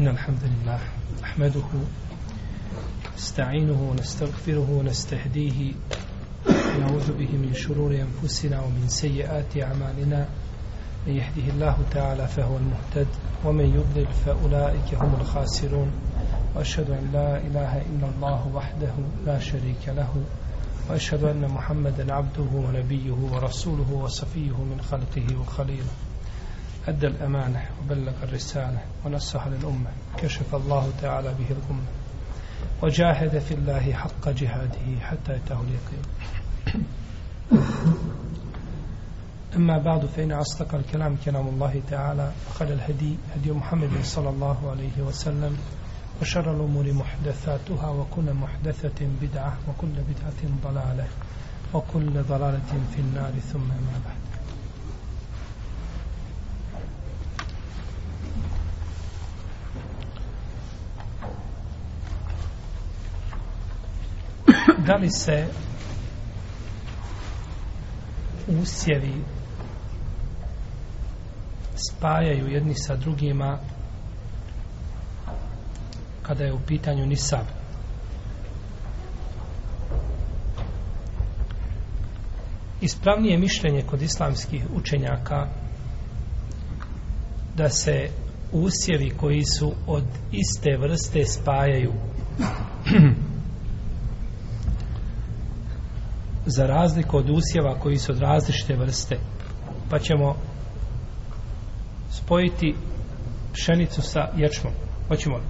إن الحمد لله نحمده نستعينه ونستغفره ونستهديه ونعوذ به من شرور أنفسنا ومن سيئات أعمالنا. من يهده الله تعالى فهو المهتد ومن يضلل فأولئك هم الخاسرون. وأشهد أن لا إله إلا الله وحده لا شريك له وأشهد أن محمدا عبده ونبيه ورسوله وصفيه من خلقه وخليله. أدى الأمانة وبلغ الرسالة ونصح للأمة كشف الله تعالى به الأمة وجاهد في الله حق جهاده حتى يتاه اليقين. أما بعد فإن أصدق الكلام كلام الله تعالى وخل الهدي هدي محمد صلى الله عليه وسلم وشر الأمور محدثاتها وكل محدثة بدعة وكل بدعة ضلالة وكل ضلالة في النار ثم ما بعد. Da li se usjevi spajaju jedni sa drugima kada je u pitanju nisab? Ispravnije mišljenje kod islamskih učenjaka da se usjevi koji su od iste vrste spajaju. za razliku od usjeva koji su od različite vrste. Pa ćemo spojiti pšenicu sa ječmom. Hoćemo li?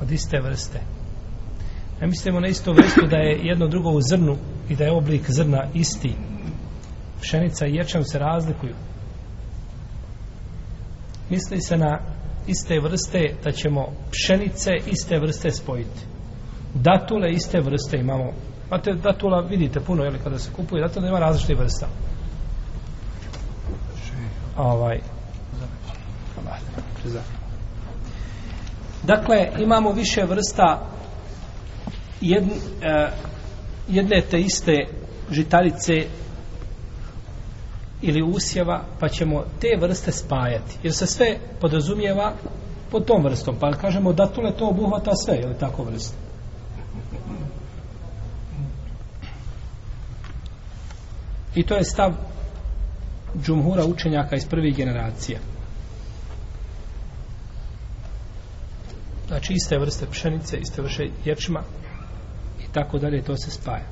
od iste vrste. Ne mislimo na istu vrstu da je jedno drugo u zrnu i da je oblik zrna isti. Pšenica i ječam se razlikuju. Misli se na iste vrste da ćemo pšenice iste vrste spojiti datule iste vrste imamo Znate, datula vidite puno, jel, kada se kupuje, datula ima različite vrsta. Ovaj. Dakle, imamo više vrsta jedne, eh, jedne te iste žitarice ili usjeva, pa ćemo te vrste spajati. Jer se sve podrazumijeva pod tom vrstom. Pa kažemo datule to obuhvata sve, je li tako vrste? I to je stav džumhura učenjaka iz prvih generacija. Znači iste vrste pšenice, iste vrste ječma i tako dalje, to se spaja.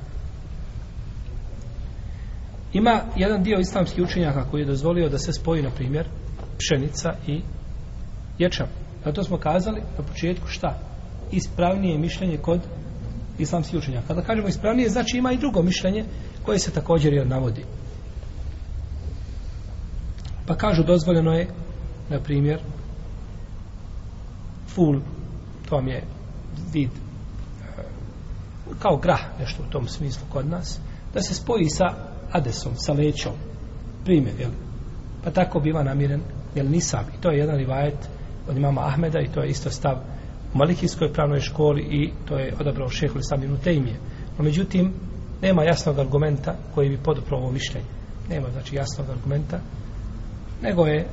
Ima jedan dio islamskih učenjaka koji je dozvolio da se spoji, na primjer, pšenica i ječam. Zato smo kazali na početku šta? Ispravnije mišljenje kod islamskih učenjaka. Kada kažemo ispravnije, znači ima i drugo mišljenje koje se također jer navodi. Pa kažu dozvoljeno je, na primjer, ful, to vam je vid e, kao grah, nešto u tom smislu kod nas, da se spoji sa adesom, sa lećom. Primjer, jel? Pa tako biva namiren, jel nisam. I to je jedan rivajet od imama Ahmeda i to je isto stav u Malikijskoj pravnoj školi i to je odabrao šehu Lislaminu Tejmije. No, međutim, nema jasnog argumenta koji bi podupro ovo mišljenje. Nema, znači, jasnog argumenta, nego je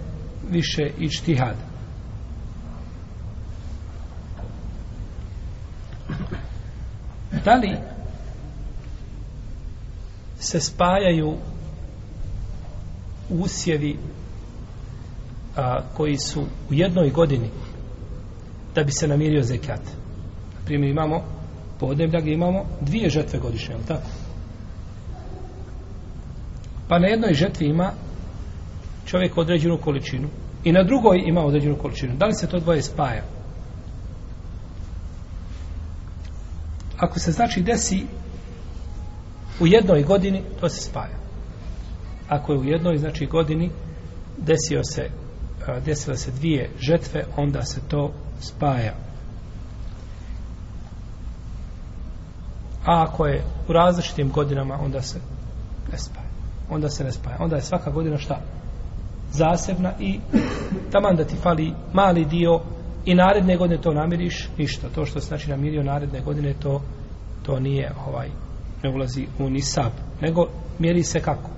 više i čtihad. Da li se spajaju usjevi a, koji su u jednoj godini da bi se namirio zekat. Primjer imamo podneblja gdje imamo dvije žetve godišnje, ali tako? Pa na jednoj žetvi ima čovjek određenu količinu i na drugoj ima određenu količinu. Da li se to dvoje spaja? Ako se znači desi u jednoj godini, to se spaja. Ako je u jednoj znači godini desio se desile se dvije žetve, onda se to spaja. A ako je u različitim godinama, onda se ne spaja. Onda se ne spaja. Onda je svaka godina šta? Zasebna i taman da ti fali mali dio i naredne godine to namiriš, ništa. To što se znači namirio naredne godine, to, to nije ovaj, ne ulazi u nisab. Nego mjeri se kako?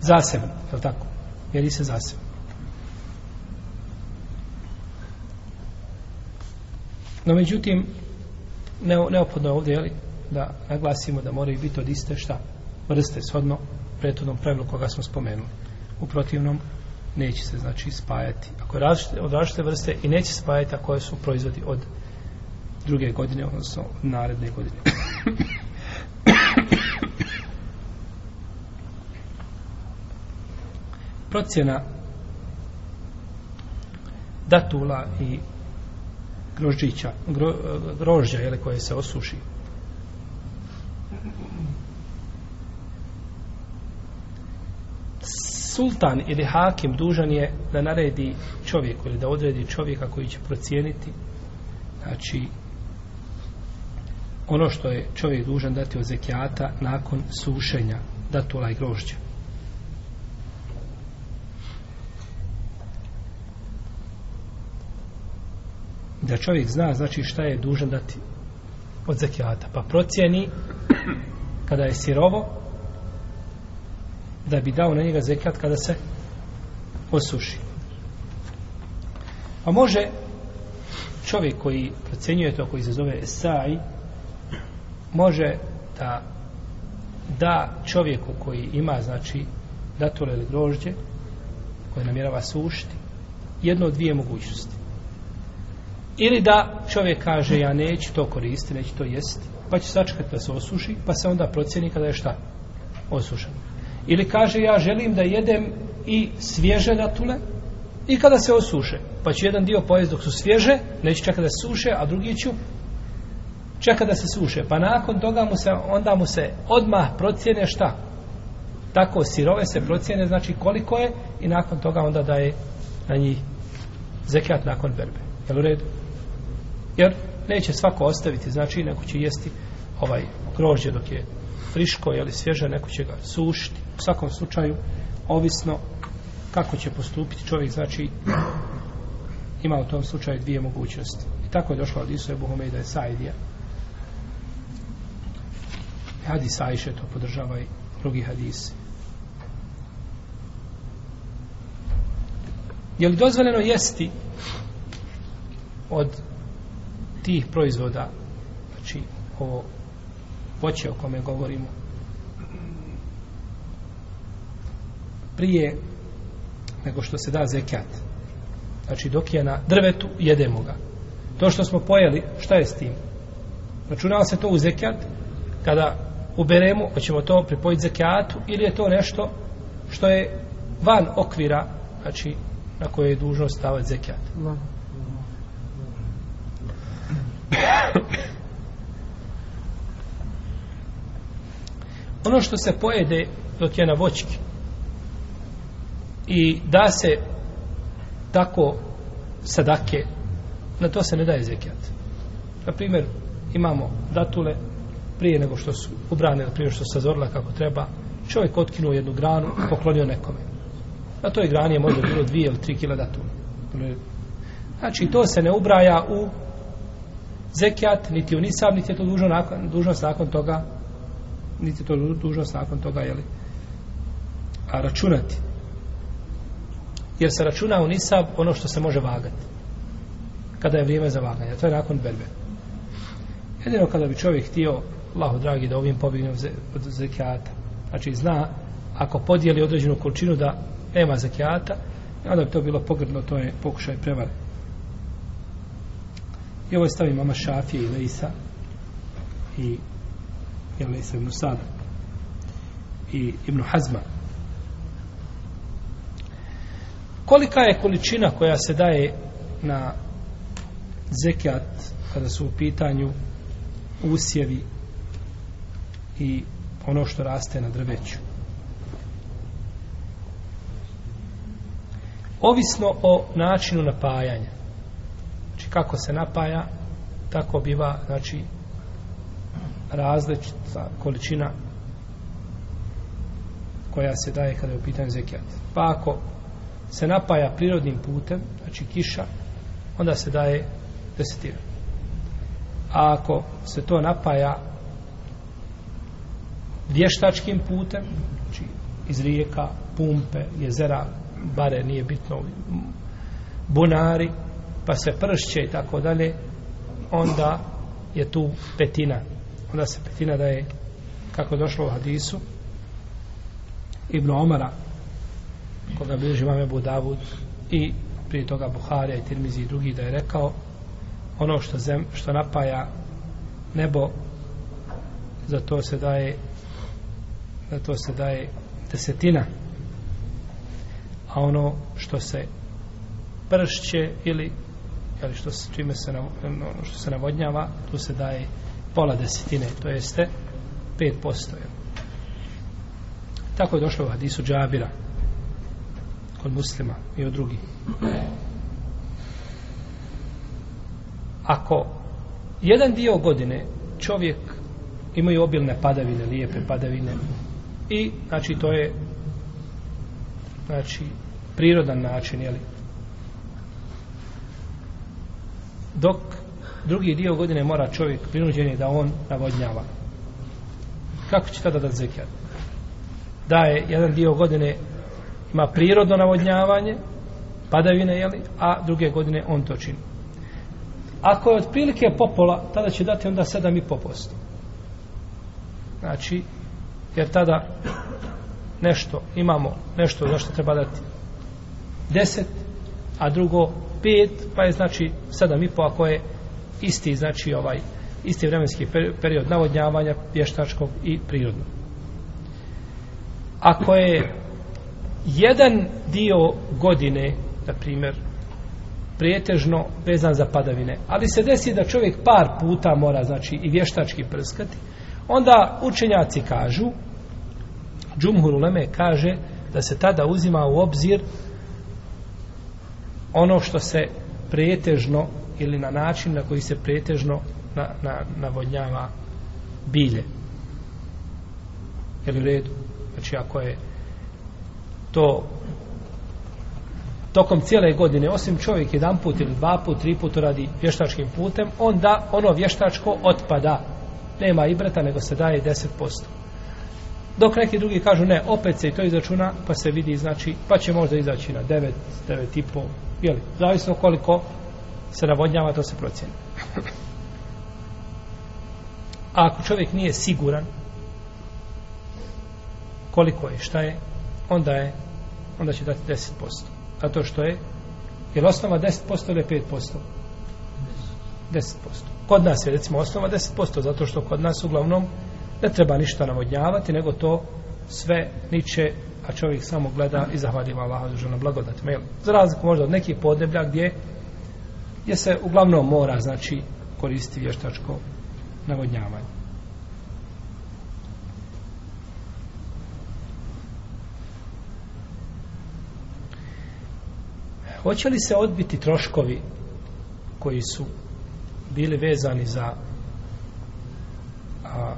Zasebno, je li tako? Mjeri se zasebno. No, međutim, ne, neophodno je ovdje, jeli, da naglasimo da moraju biti od iste šta? Vrste, shodno prethodnom pravilu koga smo spomenuli. U protivnom, neće se, znači, spajati. Ako je različite, od različite vrste i neće spajati ako su proizvodi od druge godine, odnosno od naredne godine. Procjena datula i grožđića, gro, grožđa, jele, koje se osuši. Sultan ili hakim dužan je da naredi čovjeku ili da odredi čovjeka koji će procijeniti znači ono što je čovjek dužan dati od zekijata nakon sušenja datula i grožđa. Da čovjek zna znači šta je dužan dati od zekijata. Pa procijeni kada je sirovo da bi dao na njega zekijat kada se osuši. Pa može čovjek koji procjenjuje to koji se zove Esai može da da čovjeku koji ima znači datule ili grožđe koje namjerava sušiti jedno od dvije mogućnosti. Ili da čovjek kaže ja neću to koristiti, neću to jesti, pa će sačekati da se osuši, pa se onda procjeni kada je šta? osušeno. Ili kaže ja želim da jedem i svježe datule i kada se osuše, pa će jedan dio pojesti dok su svježe, neće čekati da se suše, a drugi ću čeka da se suše. Pa nakon toga mu se, onda mu se odmah procjene šta? Tako sirove se procjene, znači koliko je i nakon toga onda daje na njih zekat nakon berbe. Jel u redu? Jer neće svako ostaviti, znači neko će jesti ovaj grožđe dok je friško ili svježe, neko će ga sušiti. U svakom slučaju, ovisno kako će postupiti čovjek, znači ima u tom slučaju dvije mogućnosti. I tako je došlo od Isu Ebu Humejda je Saidija. Hadis Ajše to podržava i drugi hadisi. Je li dozvoljeno jesti od tih proizvoda znači ovo voće o kome govorimo prije nego što se da zekat znači dok je na drvetu jedemo ga. To što smo pojeli šta je s tim? Računava se to u zekat kada uberemo hoćemo to pripojiti zekatu ili je to nešto što je van okvira znači na koje je dužnost stavati zekat no ono što se pojede dok je na voćki i da se tako sadake na to se ne daje zekijat. Na primjer imamo datule prije nego što su ubrane prije što se zazorila kako treba čovjek otkinuo jednu granu poklonio nekome. Na toj grani je možda bilo dvije ili tri kila datule. Znači to se ne ubraja u zekijat, niti u nisab, niti je to dužno nakon, dužnost nakon toga, niti to dužnost nakon toga, jeli, a računati. Jer se računa u nisab ono što se može vagati. Kada je vrijeme za vaganje. To je nakon berbe. Jedino kada bi čovjek htio, Allahu dragi, da ovim pobigne od zekijata. Znači, zna, ako podijeli određenu količinu da nema zekijata, e onda bi to bilo pogrdno, to je pokušaj prevare. I ovo stavi mama Šafije i Leisa i je Isa ibn Sada i Ibn Hazma. Kolika je količina koja se daje na zekijat kada su u pitanju usjevi i ono što raste na drveću? Ovisno o načinu napajanja znači kako se napaja, tako biva, znači, različita količina koja se daje kada je u pitanju zekijat. Pa ako se napaja prirodnim putem, znači kiša, onda se daje desetina. A ako se to napaja vještačkim putem, znači iz rijeka, pumpe, jezera, bare, nije bitno, bunari, pa se pršće i tako dalje, onda je tu petina. Onda se petina da je, kako je došlo u hadisu, Ibn Omara, koga bilježi vam Ebu Davud, i prije toga Buharija i Tirmizi i drugi da je rekao, ono što, zem, što napaja nebo, za to se daje za to se daje desetina. A ono što se pršće ili ili što se, čime se ono što se navodnjava tu se daje pola desetine to jeste 5% tako je došlo u hadisu Džabira kod muslima i od drugih ako jedan dio godine čovjek imaju obilne padavine, lijepe padavine i znači to je znači prirodan način jeli? dok drugi dio godine mora čovjek prinuđen da on navodnjava. Kako će tada da zekijat da je jedan dio godine ima prirodno navodnjavanje padavine jeli? a druge godine on to čini. Ako je otprilike popola tada će dati onda 7,5% znači jer tada nešto imamo nešto za što treba dati 10 a drugo 5 pa je znači 7,5 ako je isti znači ovaj isti vremenski period navodnjavanja vještačkog i prirodnog. Ako je jedan dio godine na primjer prijetežno vezan za padavine ali se desi da čovjek par puta mora znači i vještački prskati onda učenjaci kažu Džumhur Uleme kaže da se tada uzima u obzir ono što se pretežno ili na način na koji se pretežno na, na, navodnjava bilje. Jel u redu? Znači ako je to tokom cijele godine, osim čovjek jedan put ili dva put, tri put radi vještačkim putem, onda ono vještačko otpada. Nema ibreta, nego se daje 10%. Dok neki drugi kažu ne, opet se i to izračuna, pa se vidi, znači, pa će možda izaći na 9, 9,5, jeli, zavisno koliko se navodnjava, to se procjeni. A ako čovjek nije siguran koliko je, šta je, onda je, onda će dati 10%. Zato što je, je li osnova 10% ili 5%? 10%. Kod nas je, recimo, osnova 10%, zato što kod nas uglavnom ne treba ništa navodnjavati, nego to sve niče, a čovjek samo gleda i zahvaljiva Allaha za žena blagodat. Za razliku možda od nekih podneblja gdje, gdje se uglavnom mora, znači, koristiti vještačko navodnjavanje. Hoće li se odbiti troškovi koji su bili vezani za a,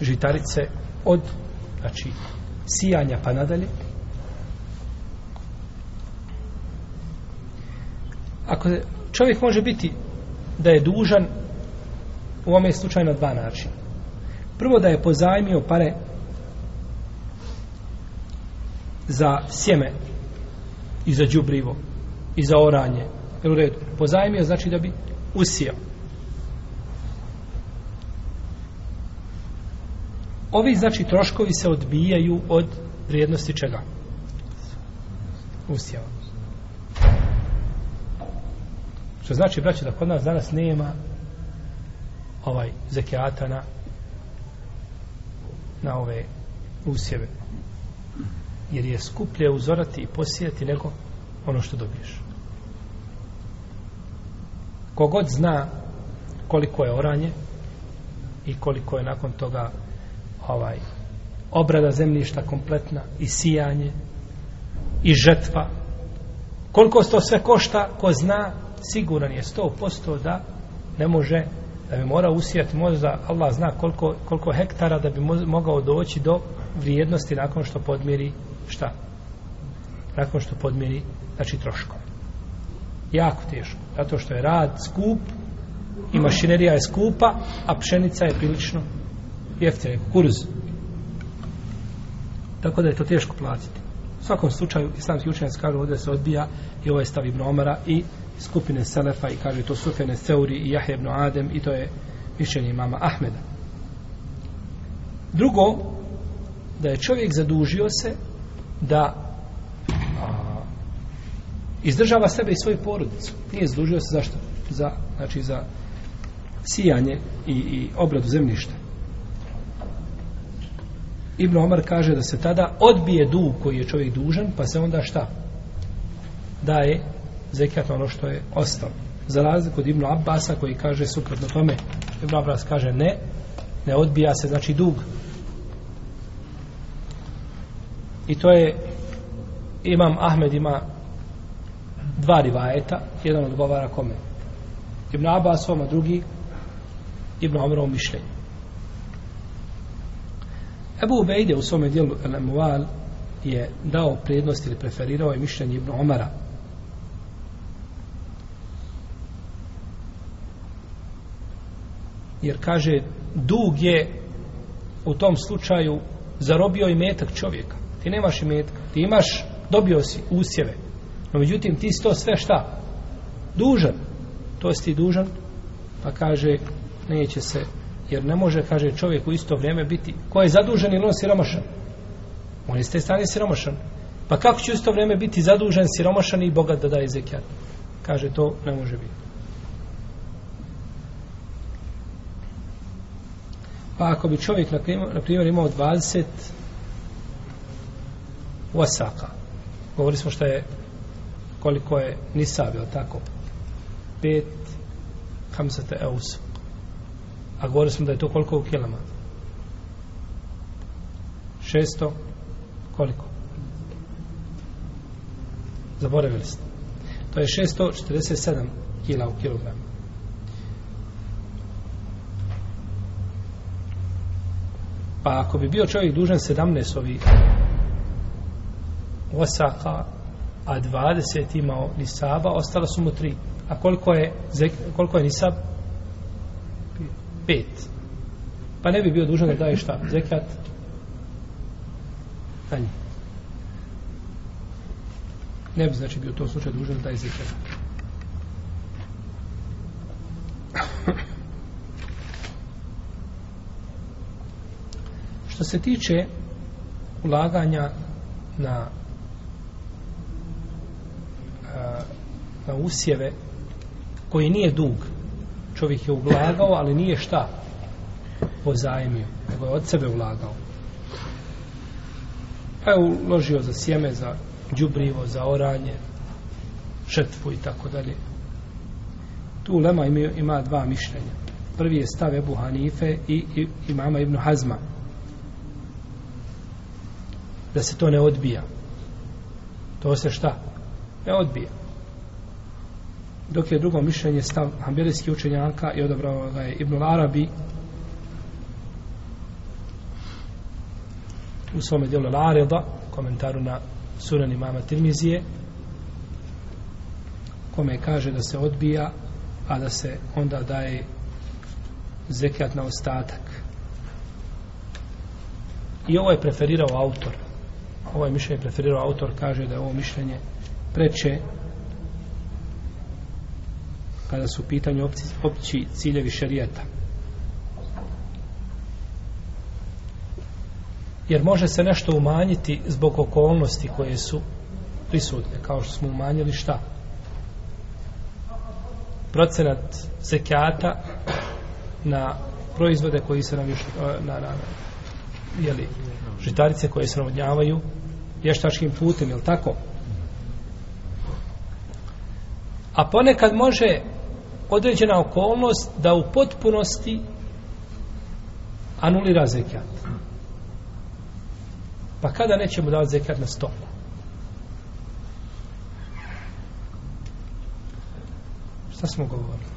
žitarice od znači sijanja pa nadalje ako čovjek može biti da je dužan u ovome slučaju na dva načina prvo da je pozajmio pare za sjeme i za džubrivo i za oranje u redu pozajmio znači da bi usijao Ovi, znači, troškovi se odbijaju od vrijednosti čega? Usjeva. Što znači, braće, da kod nas danas nema ovaj zekijata na na ove usjeve. Jer je skuplje uzorati i posijati nego ono što dobiješ. Kogod zna koliko je oranje i koliko je nakon toga ovaj obrada zemljišta kompletna i sijanje i žetva koliko to sve košta ko zna siguran je 100% da ne može da bi mora usijati možda Allah zna koliko, koliko hektara da bi mogao doći do vrijednosti nakon što podmiri šta nakon što podmiri znači troškove. jako teško zato što je rad skup i mašinerija je skupa a pšenica je prilično jeftina, kukuruz. Tako da je to teško platiti. U svakom slučaju, islamski učenjac kažu ovdje se odbija i ovaj stav Ibn Omara i skupine Selefa i kaže to Sufene Seuri i Jahje ibn Adem i to je mišljenje imama Ahmeda. Drugo, da je čovjek zadužio se da a, izdržava sebe i svoju porodicu. Nije zadužio se zašto? Za, znači za sijanje i, i obradu zemljišta. Ibn Omar kaže da se tada odbije dug koji je čovjek dužan, pa se onda šta? Daje zekijat ono što je ostalo. Za razliku od Ibn Abbasa koji kaže suprotno tome, Ibn Abbas kaže ne, ne odbija se, znači dug. I to je Imam Ahmed ima dva rivajeta, jedan odgovara kome? Ibn Abbasom, a drugi Ibn Omerovom mišljenju. Ebu Ubejde u svome dijelu El je dao prednost ili preferirao je mišljenje Ibn Omara jer kaže dug je u tom slučaju zarobio i metak čovjeka. Ti nemaš i metak. Ti imaš, dobio si usjeve. No međutim ti si to sve šta? Dužan. To si ti dužan? Pa kaže neće se. Jer ne može kaže čovjek u isto vrijeme biti ko je zadužen ili on siromašan? On je s te strane siromašan. Pa kako će u isto vrijeme biti zadužen siromašan i bogat da daje zekijat? Kaže to ne može biti. Pa ako bi čovjek, na primjer, imao 20 wasaka, govorili smo što je, koliko je nisab, je tako? 5 hamsata eus. A govorili smo da je to koliko u kilama? 600, koliko? Zaboravili ste. To je 647 kila u kilogramu. Pa ako bi bio čovjek dužan 17 ovih osaka, a 20 imao nisaba, ostalo su mu 3. A koliko je, koliko je nisab? 5. Pa ne bi bio dužan da daje šta? Zekat? Tanji. Ne bi znači bio u tom slučaju dužan da daje zekat. Što se tiče ulaganja na na usjeve koji nije dug čovjek je ulagao ali nije šta pozajmio nego je od sebe ulagao. Pa je uložio za sjeme za džubrivo, za oranje šetvu i tako dalje. Tu Lema ima, ima dva mišljenja. Prvi je stav Ebu Hanife i, i, imama mama Ibnu Hazma da se to ne odbija. To se šta? Ne odbija. Dok je drugo mišljenje stav Hanbelijski učenjaka i odabrao ga je Ibn Arabi u svome dijelu Lareda, komentaru na sunan imama Tirmizije, kome kaže da se odbija, a da se onda daje zekijat na ostatak. I ovo je preferirao autor ovaj mišljenje preferirao autor kaže da je ovo mišljenje preče kada su u pitanju opci, opći ciljevi šarijeta jer može se nešto umanjiti zbog okolnosti koje su prisutne kao što smo umanjili šta? Procenat zekijata na proizvode koji se nam još e, na, na, na jeli, žitarice koje se navodnjavaju vještačkim putem, je tako? A ponekad može određena okolnost da u potpunosti anulira zekijat. Pa kada nećemo davati zekijat na stoku? Šta smo govorili?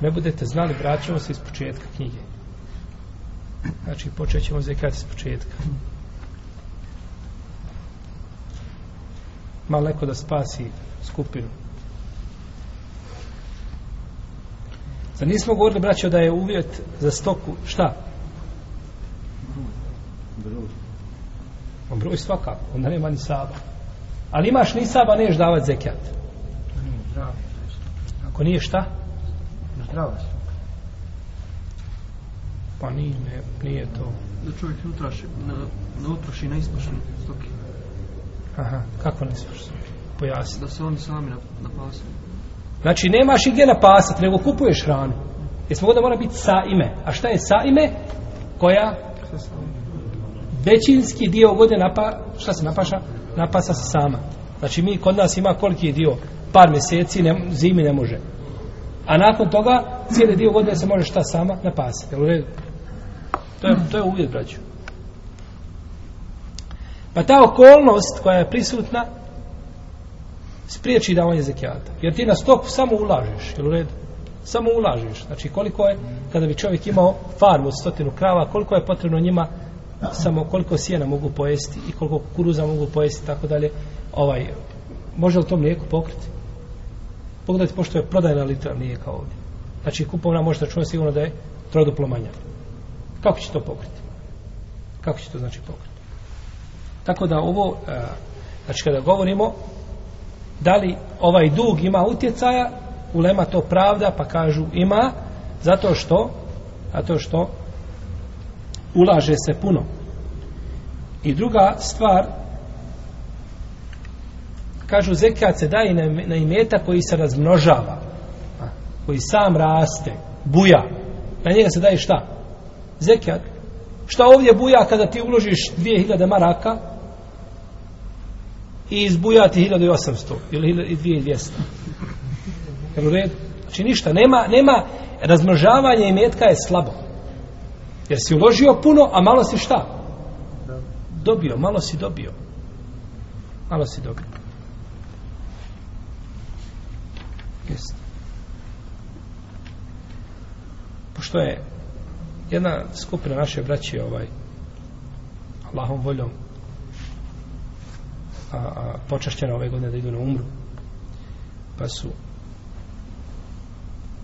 ne budete znali, vraćamo se iz početka knjige. Znači, počet ćemo zekat iz početka. Malo neko da spasi skupinu. Zar nismo govorili, braćo, da je uvjet za stoku, šta? Broj. Broj svakako, onda nema ni saba. Ali imaš ni saba, neš davat zdravo. Ako nije šta? Zdravo. Pa nije, ne, nije to. da čovjek ne utraši, ne, ne utroši na ispašne stoke. Aha, kako ne svaš? Pojasni. Da se oni sami na, napasaju. Znači, nemaš i gdje napasati, nego kupuješ hranu. Jer smo da mora biti sa ime. A šta je sa ime? Koja? Većinski dio godine napa, šta se napaša? Napasa se sama. Znači, mi kod nas ima koliki dio? Par mjeseci, ne, zimi ne može. A nakon toga, cijeli dio godine se može šta sama napasati. Jel u redu? To je, to je uvjet, braću. Pa ta okolnost koja je prisutna spriječi davanje zekijata. Jer ti na stoku samo ulažeš, jel u redu? Samo ulažeš. Znači koliko je, kada bi čovjek imao farmu od stotinu krava, koliko je potrebno njima samo koliko sjena mogu pojesti i koliko kukuruza mogu pojesti tako dalje. Ovaj, može li to mlijeko pokriti? Pogledajte, pošto je prodajna litra mlijeka ovdje. Znači kupovna možete računati sigurno da je troduplo manja. Kako će to pokriti? Kako će to znači pokriti? Tako da ovo, e, znači kada govorimo da li ovaj dug ima utjecaja, ulema to pravda, pa kažu ima, zato što, zato što ulaže se puno. I druga stvar, kažu zekat se daje na, na imeta koji se razmnožava, a, koji sam raste, buja. Na njega se daje šta? Zekijat. Šta ovdje buja kada ti uložiš 2000 maraka, i izbujati 1800 ili 2200. Jel u redu? Znači ništa, nema, nema razmnožavanje imetka je slabo. Jer si uložio puno, a malo si šta? Dobio, malo si dobio. Malo si dobio. Jeste. Pošto je jedna skupina naše braće ovaj Allahom voljom a, a počašćena ove godine da idu na umru pa su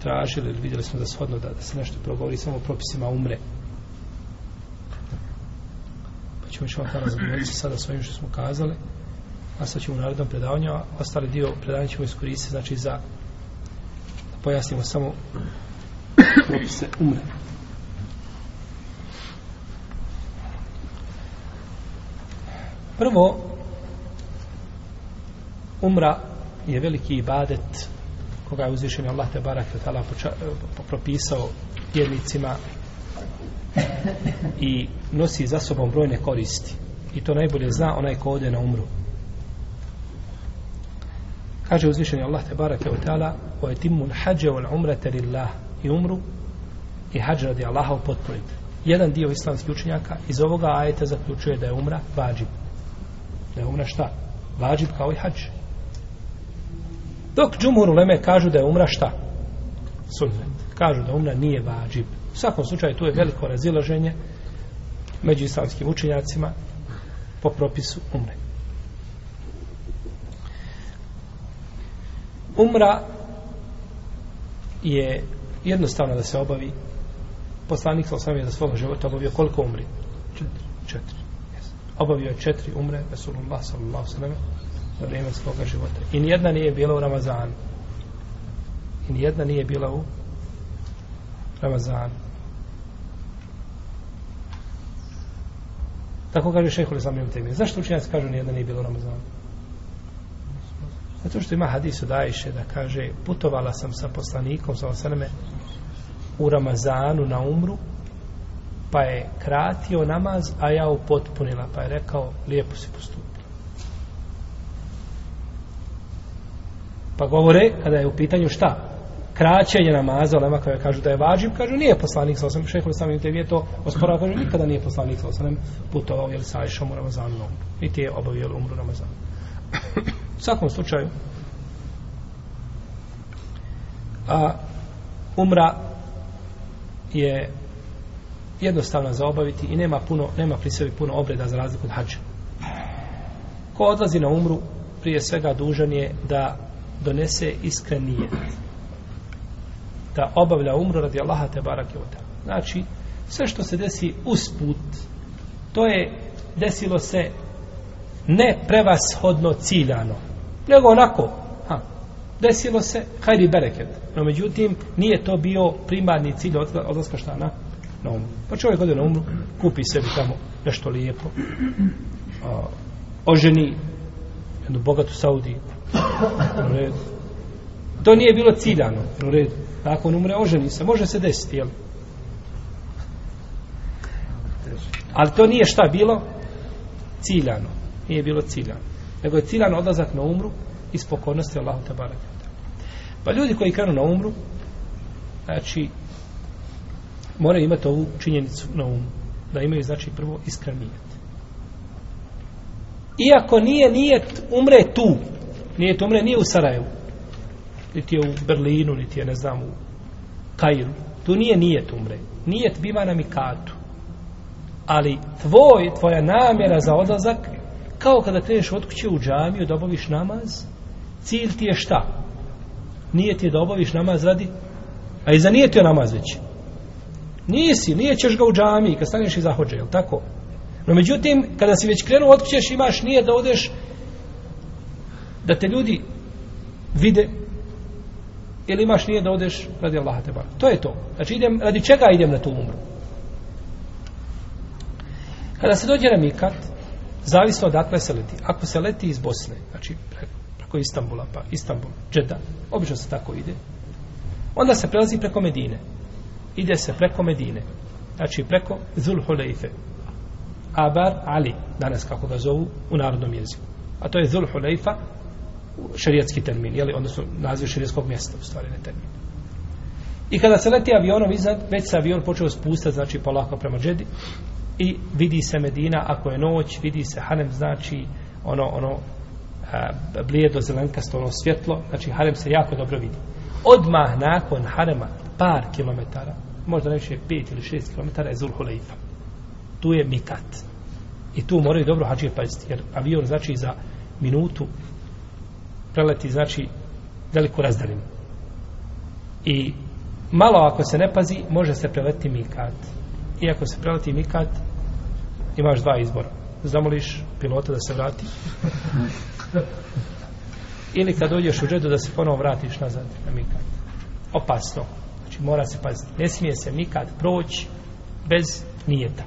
tražili ili vidjeli smo da shodno da, da se nešto progovori samo o propisima umre. Pa ćemo ćemo tada zadovoljiti sada svojim što smo kazali a sad ćemo u narednom predavanju a ostali dio predavanja ćemo iskoristiti znači za da pojasnimo samo propise umre. Prvo umra je veliki ibadet koga je uzvišen Allah te barak je tala propisao vjernicima i nosi za sobom brojne koristi. I to najbolje zna onaj ko ode na umru. Kaže uzvišen je Allah te barak je tala o etimu hađe wal umrate lillah. I umru i hađe radi Allaha upotpunite jedan dio islamskih učenjaka iz ovoga ajeta zaključuje da je umra vađib da je umra šta? vađib kao i hađe Dok džumhur uleme kažu da je umra šta? Sunnet. Kažu da umra nije vađib. U svakom slučaju tu je veliko razilaženje među islamskim učenjacima po propisu umre. Umra je jednostavno da se obavi poslanik sa osam je za svog života obavio koliko umri? Četiri. Četiri. Obavio je četiri umre Resulullah sallallahu sallam za vrijeme svoga života. I nijedna nije bila u Ramazanu. I nijedna nije bila u Ramazanu. Tako kaže šehol Islam ibn Taymiyyah. Zašto učenjaci kažu nijedna nije bila u Ramazanu? Zato što ima hadis od Ajše da kaže putovala sam sa poslanikom sa osaname u Ramazanu na umru pa je kratio namaz a ja upotpunila pa je rekao lijepo si postupio Pa govore, kada je u pitanju šta? Kraćenje namaza, onama koja kažu da je vađiv, kažu nije poslanik sa osam, šehol sam te je to osporao, kažu nikada nije poslanik sa osam putovao, jel sa išom u Ramazanu, niti je obavio umru Ramazanu. u svakom slučaju, a umra je jednostavna za obaviti i nema puno, nema pri sebi puno obreda za razliku od hađa. Ko odlazi na umru, prije svega dužan je da donese iskren nijet. da obavlja umru radi Allaha te barake. Znači, sve što se desi usput, to je desilo se ne prevashodno ciljano, nego onako, ha, desilo se hajri bereket. No, međutim, nije to bio primarni cilj odla- odlaska šta na, na umru. Pa čovjek ode na umru, kupi sebi tamo nešto lijepo, a, oženi jednu bogatu Saudiju. U redu. To nije bilo ciljano, u redu. Nakon umre oženi se, može se desiti, jel? Ali to nije šta bilo? Ciljano. Nije bilo ciljano. Nego je ciljano odlazak na umru iz pokornosti Allahu te. Pa ljudi koji krenu na umru, znači, moraju imati ovu činjenicu na umu. Da imaju, znači, prvo iskren nijet. Iako nije nijet umre tu, nijet umre nije u Sarajevu, niti je u Berlinu, niti je, ne znam, u Kairu. Tu nije nijet umre. Nijet biva na mikatu. Ali tvoj, tvoja namjera za odlazak, kao kada kreneš od kuće u džamiju da obaviš namaz, cilj ti je šta? Nije ti je da obaviš namaz radi? A i za nije ti je namaz već. Nisi, nije ga u džami kad staneš iza hođe, jel tako? No međutim, kada si već krenuo otkućeš, imaš nije da odeš da te ljudi vide ili imaš nije da odeš radi Allaha te bar. To je to. Znači idem, radi čega idem na tu umru? Kada se dođe na Mikat, zavisno odakle se leti. Ako se leti iz Bosne, znači preko, preko Istambula, pa Istambul, Džeda, obično se tako ide, onda se prelazi preko Medine. Ide se preko Medine. Znači preko Zulhulejfe. Abar Ali, danas kako ga zovu u narodnom jeziku. A to je Zulhulejfa, šerijatski termin, jeli, odnosno naziv šerijatskog mjesta, u stvari ne termin. I kada se leti avionom iznad, već se avion počeo spustati, znači polako prema Džedi, i vidi se Medina, ako je noć, vidi se Harem, znači ono, ono, a, blijedo zelenkasto, ono svjetlo, znači Harem se jako dobro vidi. Odmah nakon Harema, par kilometara, možda najviše 5 ili 6 kilometara je Zulhulejfa. Tu je Mikat. I tu moraju dobro hađije paziti, jer avion znači za minutu preleti znači veliku razdaljinu. I malo ako se ne pazi, može se preleti Mikat. I ako se preleti Mikat, imaš dva izbora. Zamoliš pilota da se vrati. Ili kad dođeš u džedu da se ponovo vratiš nazad na Mikat. Opasno. Mora se paziti. Ne smije se nikad proći bez nijeta.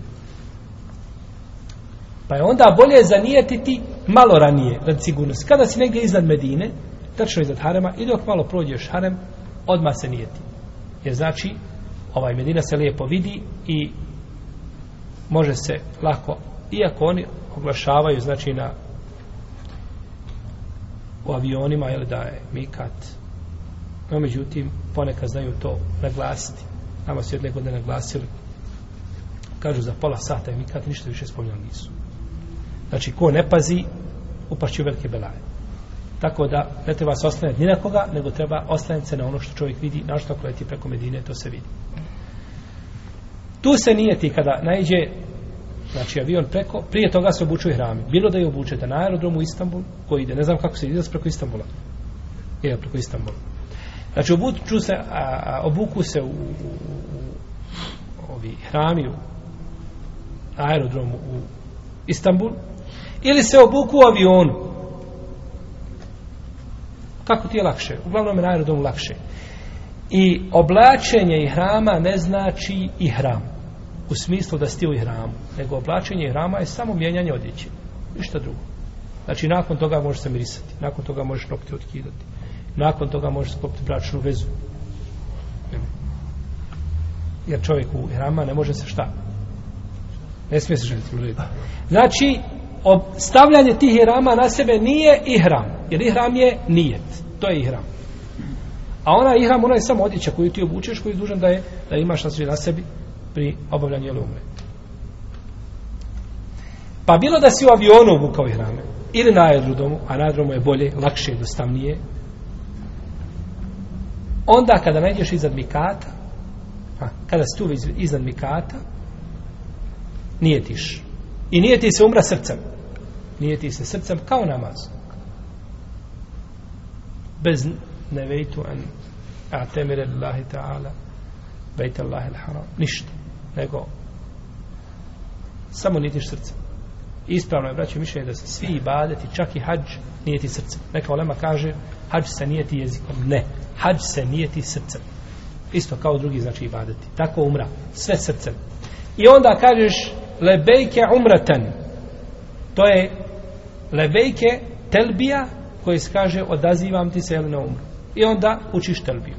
Pa je onda bolje zanijetiti malo ranije, radi sigurnosti. Kada si negdje iznad Medine, tačno iznad Harema, i dok malo prođeš Harem, odmah se nijeti. Jer znači, ovaj Medina se lijepo vidi i može se lako, iako oni oglašavaju, znači na u avionima, jel da je Mikat, no međutim, ponekad znaju to naglasiti. Nama su jedne godine naglasili, kažu za pola sata i nikad ništa više spominjali nisu. Znači, ko ne pazi, upašće velike belaje. Tako da ne treba se oslanjati ni na koga, nego treba oslanjati se na ono što čovjek vidi, na što ako leti preko Medine, to se vidi. Tu se nije ti kada najđe znači avion preko, prije toga se obučuje hrami. Bilo da je obučete na aerodromu u Istanbul, koji ide, ne znam kako se ide preko Istanbula. Ide preko Istanbula. Znači obuču se, a, a, obuku se u, u, u ovi hrami u aerodromu u Istanbul, ili se obuku u avionu. Kako ti je lakše? Uglavnom je na aerodromu lakše. I oblačenje i hrama ne znači i hram. U smislu da sti u hramu. Nego oblačenje i hrama je samo mijenjanje odjeće. Ništa drugo. Znači, nakon toga možeš se mirisati. Nakon toga možeš nokte otkidati. Nakon toga možeš sklopiti bračnu vezu. Jer čovjek u hrama ne može se šta? Ne smije se ženiti u redu. Znači, stavljanje tih ihrama na sebe nije ihram. Jer ihram je nijet. To je ihram. A ona ihram, ona je samo odjeća koju ti obučeš, koju je dužan da je, da imaš na, na sebi pri obavljanju ili umre. Pa bilo da si u avionu obukao ihrame, ili na aerodromu, a na aerodromu je bolje, lakše, jednostavnije, onda kada najdeš iznad mikata, a, kada si tu iznad mikata, nije tiš. I nije ti se umra srcem. Nije ti se srcem kao namaz. Bez nevejtu an a temire lillahi ta'ala bejte Allahi haram ništa nego samo nitiš srce ispravno je braćo mišljenje da se svi ibadeti čak i hađ nijeti srce neka olema kaže hađ se nijeti jezikom ne. Hađ se nijeti srcem. Isto kao drugi znači ibadeti. Tako umra. Sve srcem. I onda kažeš lebejke umratan to je lebejke telbija koji se kaže odazivam ti se na umru. I onda učiš telbiju.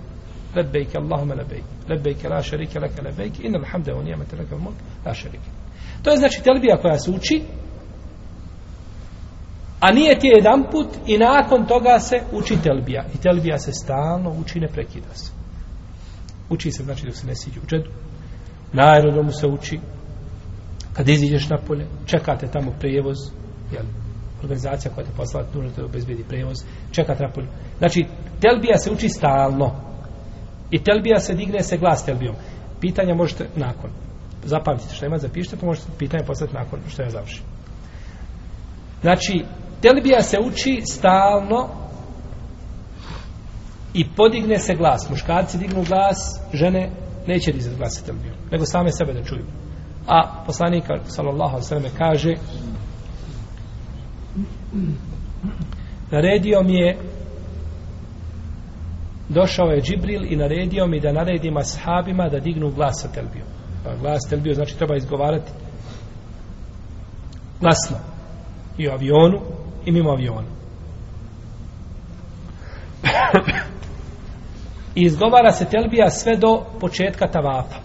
Lebejke Allahume lebejke. Lebejke la šerike leke lebejke. Inna alhamde u nijemete leke mulk la šerike. to je znači telbija koja se uči a nije ti jedan put i nakon toga se uči telbija. I telbija se stalno uči ne prekida se. Uči se znači dok se ne siđe u džedu. Na aerodromu se uči. Kad iziđeš na polje čekate tamo prejevoz jel, organizacija koja te poslala nužno te obezbedi prevoz čekate na polju znači telbija se uči stalno. I telbija se digne se glas telbijom. Pitanja možete nakon. Zapamtite što ima zapišite pa možete pitanje poslati nakon što ja završim. Znači telbija se uči stalno i podigne se glas. Muškarci dignu glas žene neće dizati glas sa telbijom nego same sebe da čuju. A poslanik sallallahu alejhi ve kaže naredio mi je došao je Džibril i naredio mi da naredim ashabima da dignu glas sa telbijom pa glas telbiju znači treba izgovarati glasno. I u avionu i mimo aviona. I izgovara se telbija sve do početka tavafa.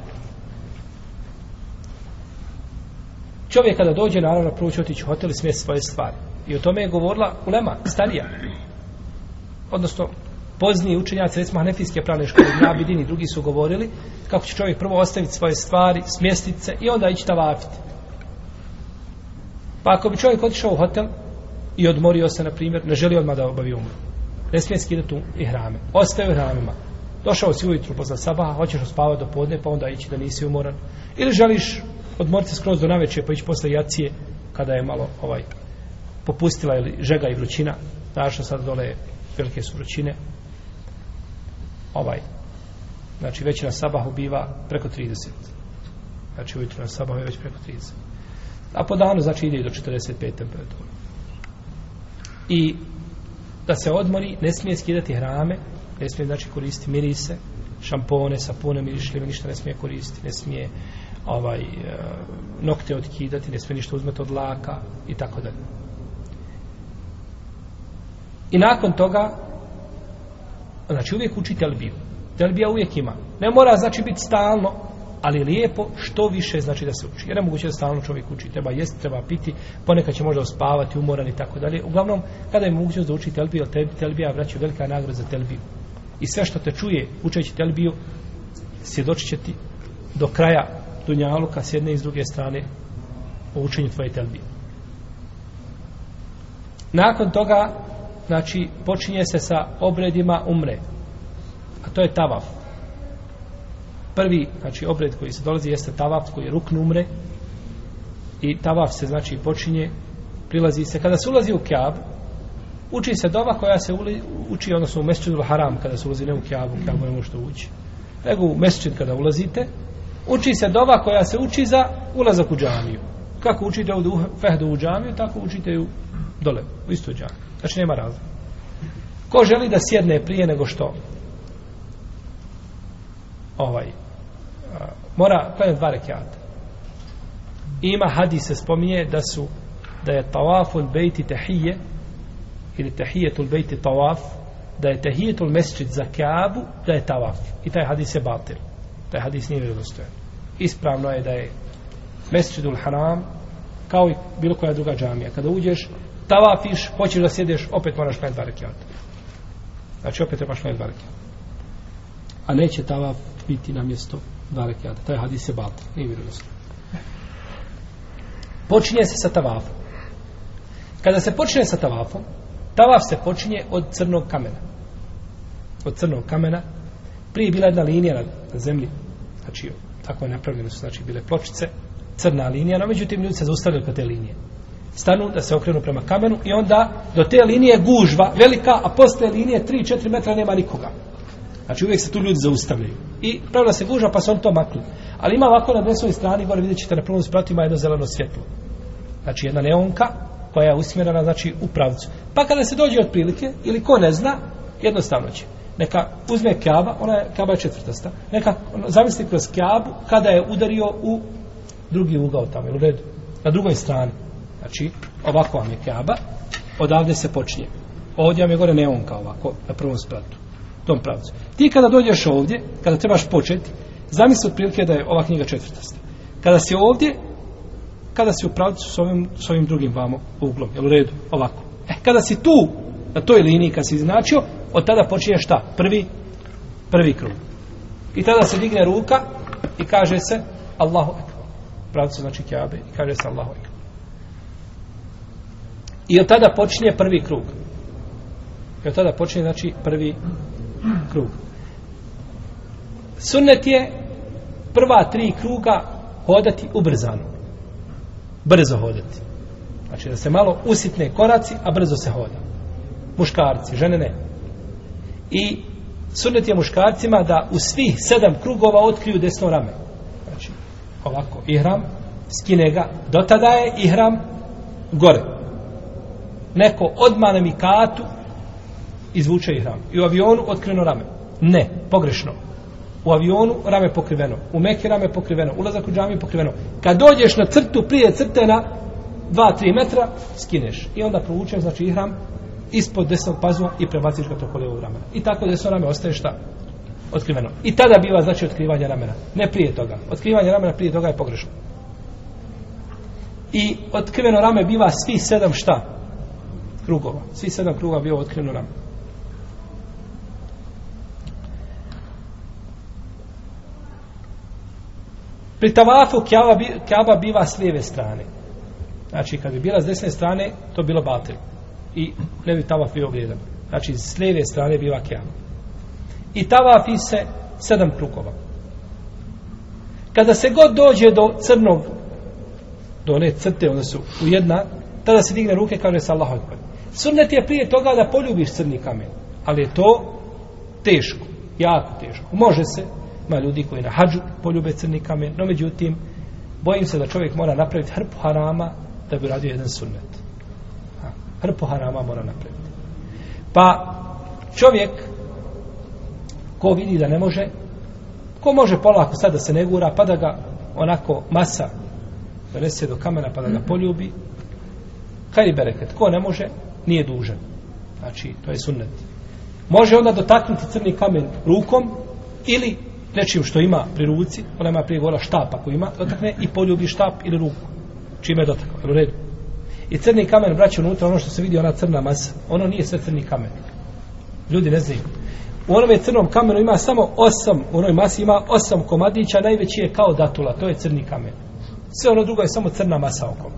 Čovjek kada dođe naravno prvo će otići u hotel i smjeti svoje stvari. I o tome je govorila Ulema, starija. Odnosno pozniji učenjaci recimo Hanefijske pravne škole Nabidin i drugi su govorili kako će čovjek prvo ostaviti svoje stvari smjestiti se i onda ići tavafiti pa ako bi čovjek otišao u hotel i odmorio se na primjer ne želi odmah da obavi umru. Ne smije skidati um- i hrame. ostaje u hramima. došao si ujutru posle sabaha hoćeš ospavati do podne pa onda ići da nisi umoran. Ili želiš odmoriti se skroz do naveče pa ići posle jacije kada je malo ovaj popustila ili žega i vrućina. Znaš što sad dole velike su vrućine. Ovaj znači već na sabahu biva preko 30 znači ujutru na sabahu je već preko 30 a po danu znači ide do 45 temperatura i da se odmori ne smije skidati hrame ne smije znači koristiti mirise šampone, sapune, mirišljive ništa ne smije koristiti ne smije ovaj e, nokte otkidati ne smije ništa uzmeti od laka i tako dalje. I nakon toga znači uvijek uči telbiju telbija uvijek ima. Ne mora znači biti stalno ali lijepo što više znači da se uči jer nemoguće da stalno čovjek uči. Treba jesti, treba piti. Ponekad će možda spavati, umoran i tako dalje. Uglavnom kada je mogućnost da uči telbiju telbija vraća velika nagrada za telbiju. I sve što te čuje učeći telbiju svjedočit će ti do kraja dunjaluka s jedne i s druge strane o učenju tvoje telbije. Nakon toga znači počinje se sa obredima umre. A to je tavaf prvi znači obred koji se dolazi jeste tavaf koji je rukn umre. I tavaf se znači počinje prilazi se. Kada se ulazi u kjab uči se dova koja se uli, uči odnosno u mesečinu haram kada se ulazi ne u kjabu kjabu ne možete ući nego u mesečin kada ulazite. Uči se dova koja se uči za ulazak u džamiju. Kako učite u fehdu u džamiju tako učite u dole u istoj džamiju znači nema razloga ko želi da sjedne prije nego što ovaj mora klanjati dva rekiata ima hadis se spominje da su da je tawaful bejti tehije ili tehijetul bejti tawaf da je tehijetul mesčit za kaabu da je tawaf. I taj hadis je batil. Taj hadis nije vjerodostojan. Ispravno je da je mesčidul haram kao i bilo koja druga džamija. Kada uđeš tavafiš, hoćeš da sjedeš opet moraš klanjati dva rekiata znači opet trebaš klanjati dva rekiata a neće tavaf biti na mjesto dva rekiata. Taj hadis je batil, nije vjerodostojan. Počinje se sa tavafom. Kada se počinje sa tavafom, tavaf se počinje od crnog kamena. Od crnog kamena. Prije je bila jedna linija na, na zemlji. Znači, tako je napravljeno su, znači, bile pločice. Crna linija, no međutim, ljudi se zaustavljaju kod te linije. Stanu da se okrenu prema kamenu i onda do te linije gužva velika, a posle linije 3-4 metra nema nikoga. Znači uvijek se tu ljudi zaustavljaju. I pravila se guža pa se on to makli. Ali ima ovako na desnoj strani, gore vidjet ćete na prvom spratu ima jedno zeleno svjetlo. Znači jedna neonka koja je usmjerena znači u pravcu. Pa kada se dođe od prilike, ili ko ne zna, jednostavno će. Neka uzme kjaba, ona je, kjaba je četvrtasta, neka ono, zamisli kroz kjabu kada je udario u drugi ugao tamo, ili u redu, na drugoj strani. Znači, ovako vam je kjaba, odavde se počinje. Ovdje vam je gore neonka ovako, na prvom spratu, tom pravcu. Ti kada dođeš ovdje, kada trebaš početi, zamisli od prilike da je ova knjiga četvrtasta. Kada si ovdje, kada si u pravcu s ovim, s ovim drugim vamo uglom, jel u redu, ovako. E, kada si tu, na toj liniji, kad si značio, od tada počinje šta? Prvi, prvi krug. I tada se digne ruka i kaže se Allahu ekber. Pravcu znači kjabe i kaže se Allahu ekber. I od tada počinje prvi krug. I od tada počinje znači prvi krug. Sunnet je prva tri kruga hodati ubrzano. Brzo hodati. Znači da se malo usitne koraci, a brzo se hoda. Muškarci, žene ne. I sunnet je muškarcima da u svih sedam krugova otkriju desno rame. Znači, ovako, ihram, skine ga, do tada je ihram gore. Neko odma na mikatu izvuče ihram. I u avionu otkriveno rame. Ne, pogrešno. U avionu rame pokriveno. U meke rame pokriveno. Ulazak u džamiju pokriveno. Kad dođeš na crtu prije crte na 2-3 metra, skineš. I onda provučeš, znači ihram, ispod desnog pazuma i prebaciš ga preko levog ramena. I tako desno rame ostaje šta? Otkriveno. I tada biva znači otkrivanje ramena. Ne prije toga. Otkrivanje ramena prije toga je pogrešno. I otkriveno rame biva svi sedam šta? Krugova. Svi sedam krugova biva otkriveno rame. Pri tavafu kjaba, kjaba biva s lijeve strane. Znači, kad bi bila s desne strane, to bilo batel. I ne bi tavaf bio vrijedan. Znači, s lijeve strane biva kjaba. I tavafi se sedam krukova. Kada se god dođe do crnog, do one crte, one su u jedna, tada se digne ruke, kaže se Allahu Akbar. Sunnet je prije toga da poljubiš crni kamen. Ali je to teško. Jako teško. Može se, ima ljudi koji na hađu poljube crni kamen, no međutim, bojim se da čovjek mora napraviti hrpu harama da bi radio jedan sunnet. Ha, hrpu harama mora napraviti. Pa čovjek ko vidi da ne može, ko može polako sad da se ne gura, pa da ga onako masa donese do kamena pa da ga poljubi, kaj li bereket? Ko ne može, nije dužan. Znači, to je sunnet. Može onda dotaknuti crni kamen rukom ili nečim što ima pri ruci, ona ima prije gola štap ako ima, dotakne i poljubi štap ili ruku. Čime je dotakao, u redu. I crni kamen, braće, unutra, ono što se vidi, ona crna masa, ono nije sve crni kamen. Ljudi ne znaju. U onome crnom kamenu ima samo osam, u onoj masi ima osam komadića, najveći je kao datula, to je crni kamen. Sve ono drugo je samo crna masa okolo.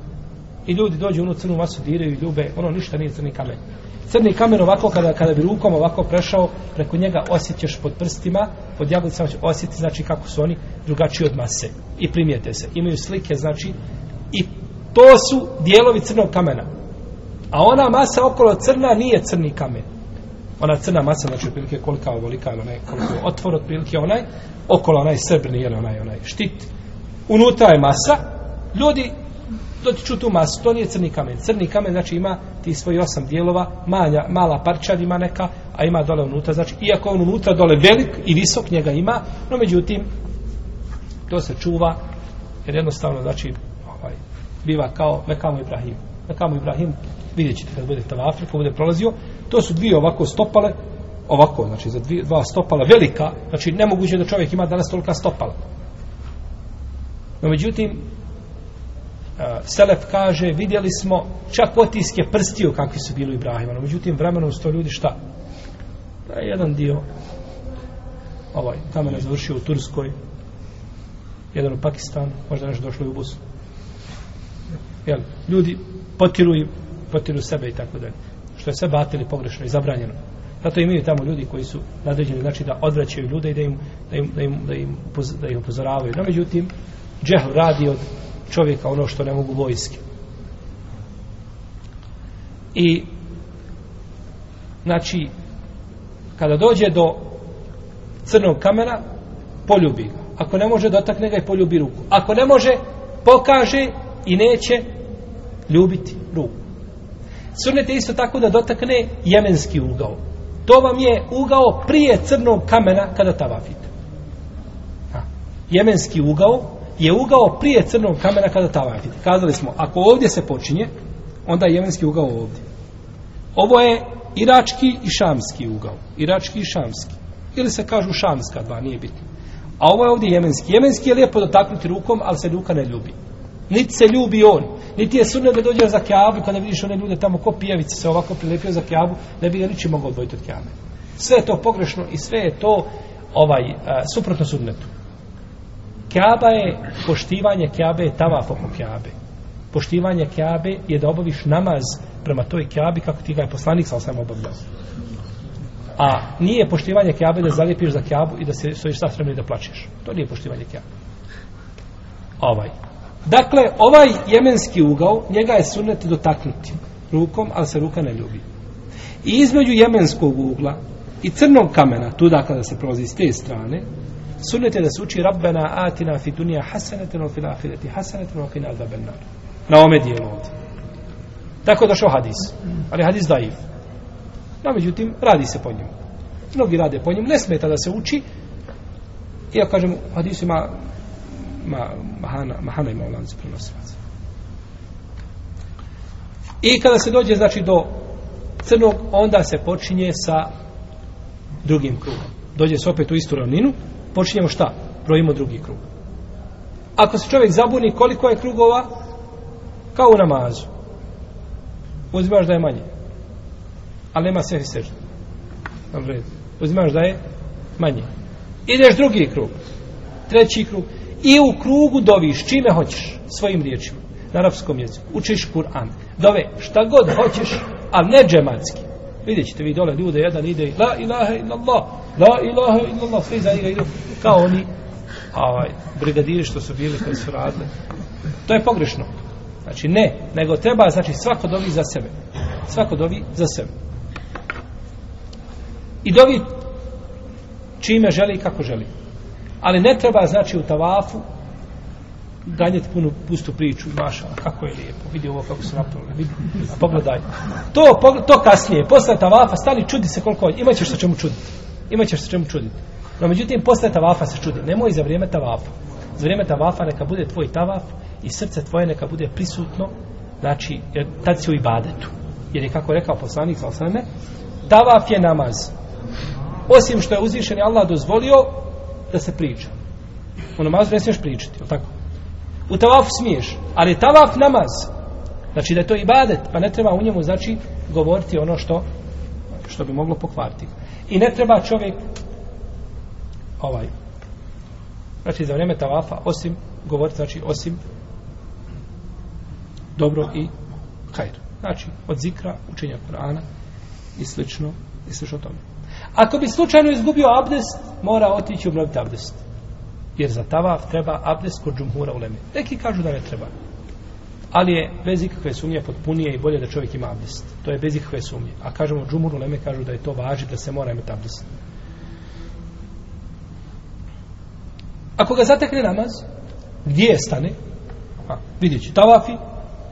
I ljudi dođu u onu crnu masu, diraju i ljube, ono ništa nije crni kamen. Crni kamen ovako, kada, kada bi rukom ovako prešao, preko njega osjećaš pod prstima, pod jaglicama će osjetiti, znači kako su oni drugačiji od mase. I primijete se. Imaju slike, znači, i to su dijelovi crnog kamena. A ona masa okolo crna nije crni kamen. Ona crna masa, znači, otprilike kolika ovolika, onaj, koliko je otvor, otprilike onaj, okolo onaj srebrni, je onaj, onaj štit. Unutra je masa, ljudi dotiču tu masu, to nije crni kamen. Crni kamen, znači, ima ti svoji osam dijelova, malja, mala parčad ima neka, a ima dole unutra, znači, iako on unutra dole velik i visok njega ima, no međutim, to se čuva, jer jednostavno, znači, ovaj, biva kao Mekamu Ibrahim. Mekamu Ibrahim, vidjet ćete kad budete u Afriku, bude prolazio, to su dvije ovako stopale, ovako, znači, za dvije, dva stopala, velika, znači, nemoguće da čovjek ima danas tolika stopala. No, međutim, Selef kaže, vidjeli smo čak otiske prstiju kakvi su bili u Ibrahima. No, međutim, vremenom sto ljudi šta? Da je jedan dio ovaj, tamo je završio u Turskoj, jedan u Pakistanu, možda nešto došlo i u Bosnu. Jel, ljudi potiruju, potiruju sebe i tako dalje. Što je sve batili pogrešno i zabranjeno. Zato imaju tamo ljudi koji su nadređeni, znači da odvraćaju ljude i da im, da im, da im, da im, da im upozoravaju. No, međutim, džehl radi od čovjeka ono što ne mogu vojske. I znači kada dođe do crnog kamena, poljubi ga. Ako ne može, dotakne ga i poljubi ruku. Ako ne može, pokaže i neće ljubiti ruku. Sunnet je isto tako da dotakne jemenski ugao. To vam je ugao prije crnog kamena kada tavafite. Ha. Jemenski ugao je ugao prije crnog kamena kada tavafi. Kazali smo, ako ovdje se počinje, onda je jemenski ugao ovdje. Ovo je irački i šamski ugao. Irački i šamski. Ili se kažu šamska dva, nije bitno. A ovo je ovdje jemenski. Jemenski je lijepo dotaknuti rukom, ali se ruka ne ljubi. Niti se ljubi on. Niti je sunne da dođe za kjavu, kada vidiš one ljude tamo ko pijavice se ovako prilepio za kjavu, ne bi ga ničim mogao odvojiti od kjame. Sve je to pogrešno i sve je to ovaj a, suprotno sunnetu. Kjaba je poštivanje kjabe, tavaf oko kjabe. Poštivanje kjabe je da obaviš namaz prema toj kjabi kako ti ga je poslanik sa osam obavljao. A nije poštivanje kjabe da zalijepiš za kjabu i da se stojiš sa i da plačeš. To nije poštivanje kjabe. Ovaj. Dakle, ovaj jemenski ugao, njega je sunnet dotaknuti rukom, ali se ruka ne ljubi. I između jemenskog ugla i crnog kamena, tuda dakle kada se prolazi s te strane, sunnet je da se uči Rabbena atina fi dunija hasaneteno fil ahireti hasaneteno fil benar. Na ome dijelu ovdje. Tako došao hadis. Ali hadis daiv. No, međutim, radi se po njemu. Mnogi rade po njemu. Ne smeta da se uči. Iako, kažem, hadis ima ma, mahana, mahana ima u lancu prenosivaca. I kada se dođe, znači, do crnog, onda se počinje sa drugim krugom. Dođe se opet u istu ravninu, počinjemo šta? Brojimo drugi krug. Ako se čovjek zabuni koliko je krugova, kao u namazu. Uzimaš da je manje. Ali nema sve sežda. Uzimaš da je manje. Ideš drugi krug. Treći krug. I u krugu doviš čime hoćeš. Svojim riječima. Na arapskom jeziku. Učiš Kur'an. Dove šta god hoćeš, ali ne džematski. Vidjet ćete vi dole ljude, jedan ide La ilaha illallah, la ilaha illallah, svi za njega idu kao oni ovaj, brigadiri što su bili koji su radili. To je pogrešno. Znači ne, nego treba, znači svako dovi za sebe. Svako dovi za sebe. I dovi čime želi i kako želi. Ali ne treba, znači, u tavafu ganjati punu pustu priču maša, kako je lijepo, vidi ovo kako se napravili, vidi, a pogledaj. To, to kasnije, posle tavafa, stani, čudi se koliko, imaćeš se čemu čuditi. Imaćeš se čemu čuditi. No, međutim, posle tavafa se čudi. Nemoj za vrijeme tavafa. Za vrijeme tavafa neka bude tvoj tavaf i srce tvoje neka bude prisutno, znači, jer tad si u ibadetu. Jer je, kako rekao poslanik, sa osame, tavaf je namaz. Osim što je uzvišen Allah dozvolio da se priča. U namazu ne smiješ pričati, je tako? U tavafu smiješ, ali je tavaf namaz. Znači da je to ibadet, pa ne treba u njemu, znači, govoriti ono što što bi moglo pokvariti. I ne treba čovjek ovaj znači za vrijeme tavafa osim govoriti, znači osim dobro i hajr. Znači, od zikra, učenja Kur'ana i slično, i slično tome. Ako bi slučajno izgubio abdest, mora otići obnoviti abdest. Jer za tavaf treba abdest kod džumhura u leme. Neki kažu da ne treba. Ali je bez ikakve sumnje potpunije i bolje da čovjek ima abdest. To je bez ikakve sumnje. A kažemo džumhur u leme kažu da je to važi da se mora imati abdest. Ako ga zatekne namaz, gdje stane? A, vidjet će, tavafi,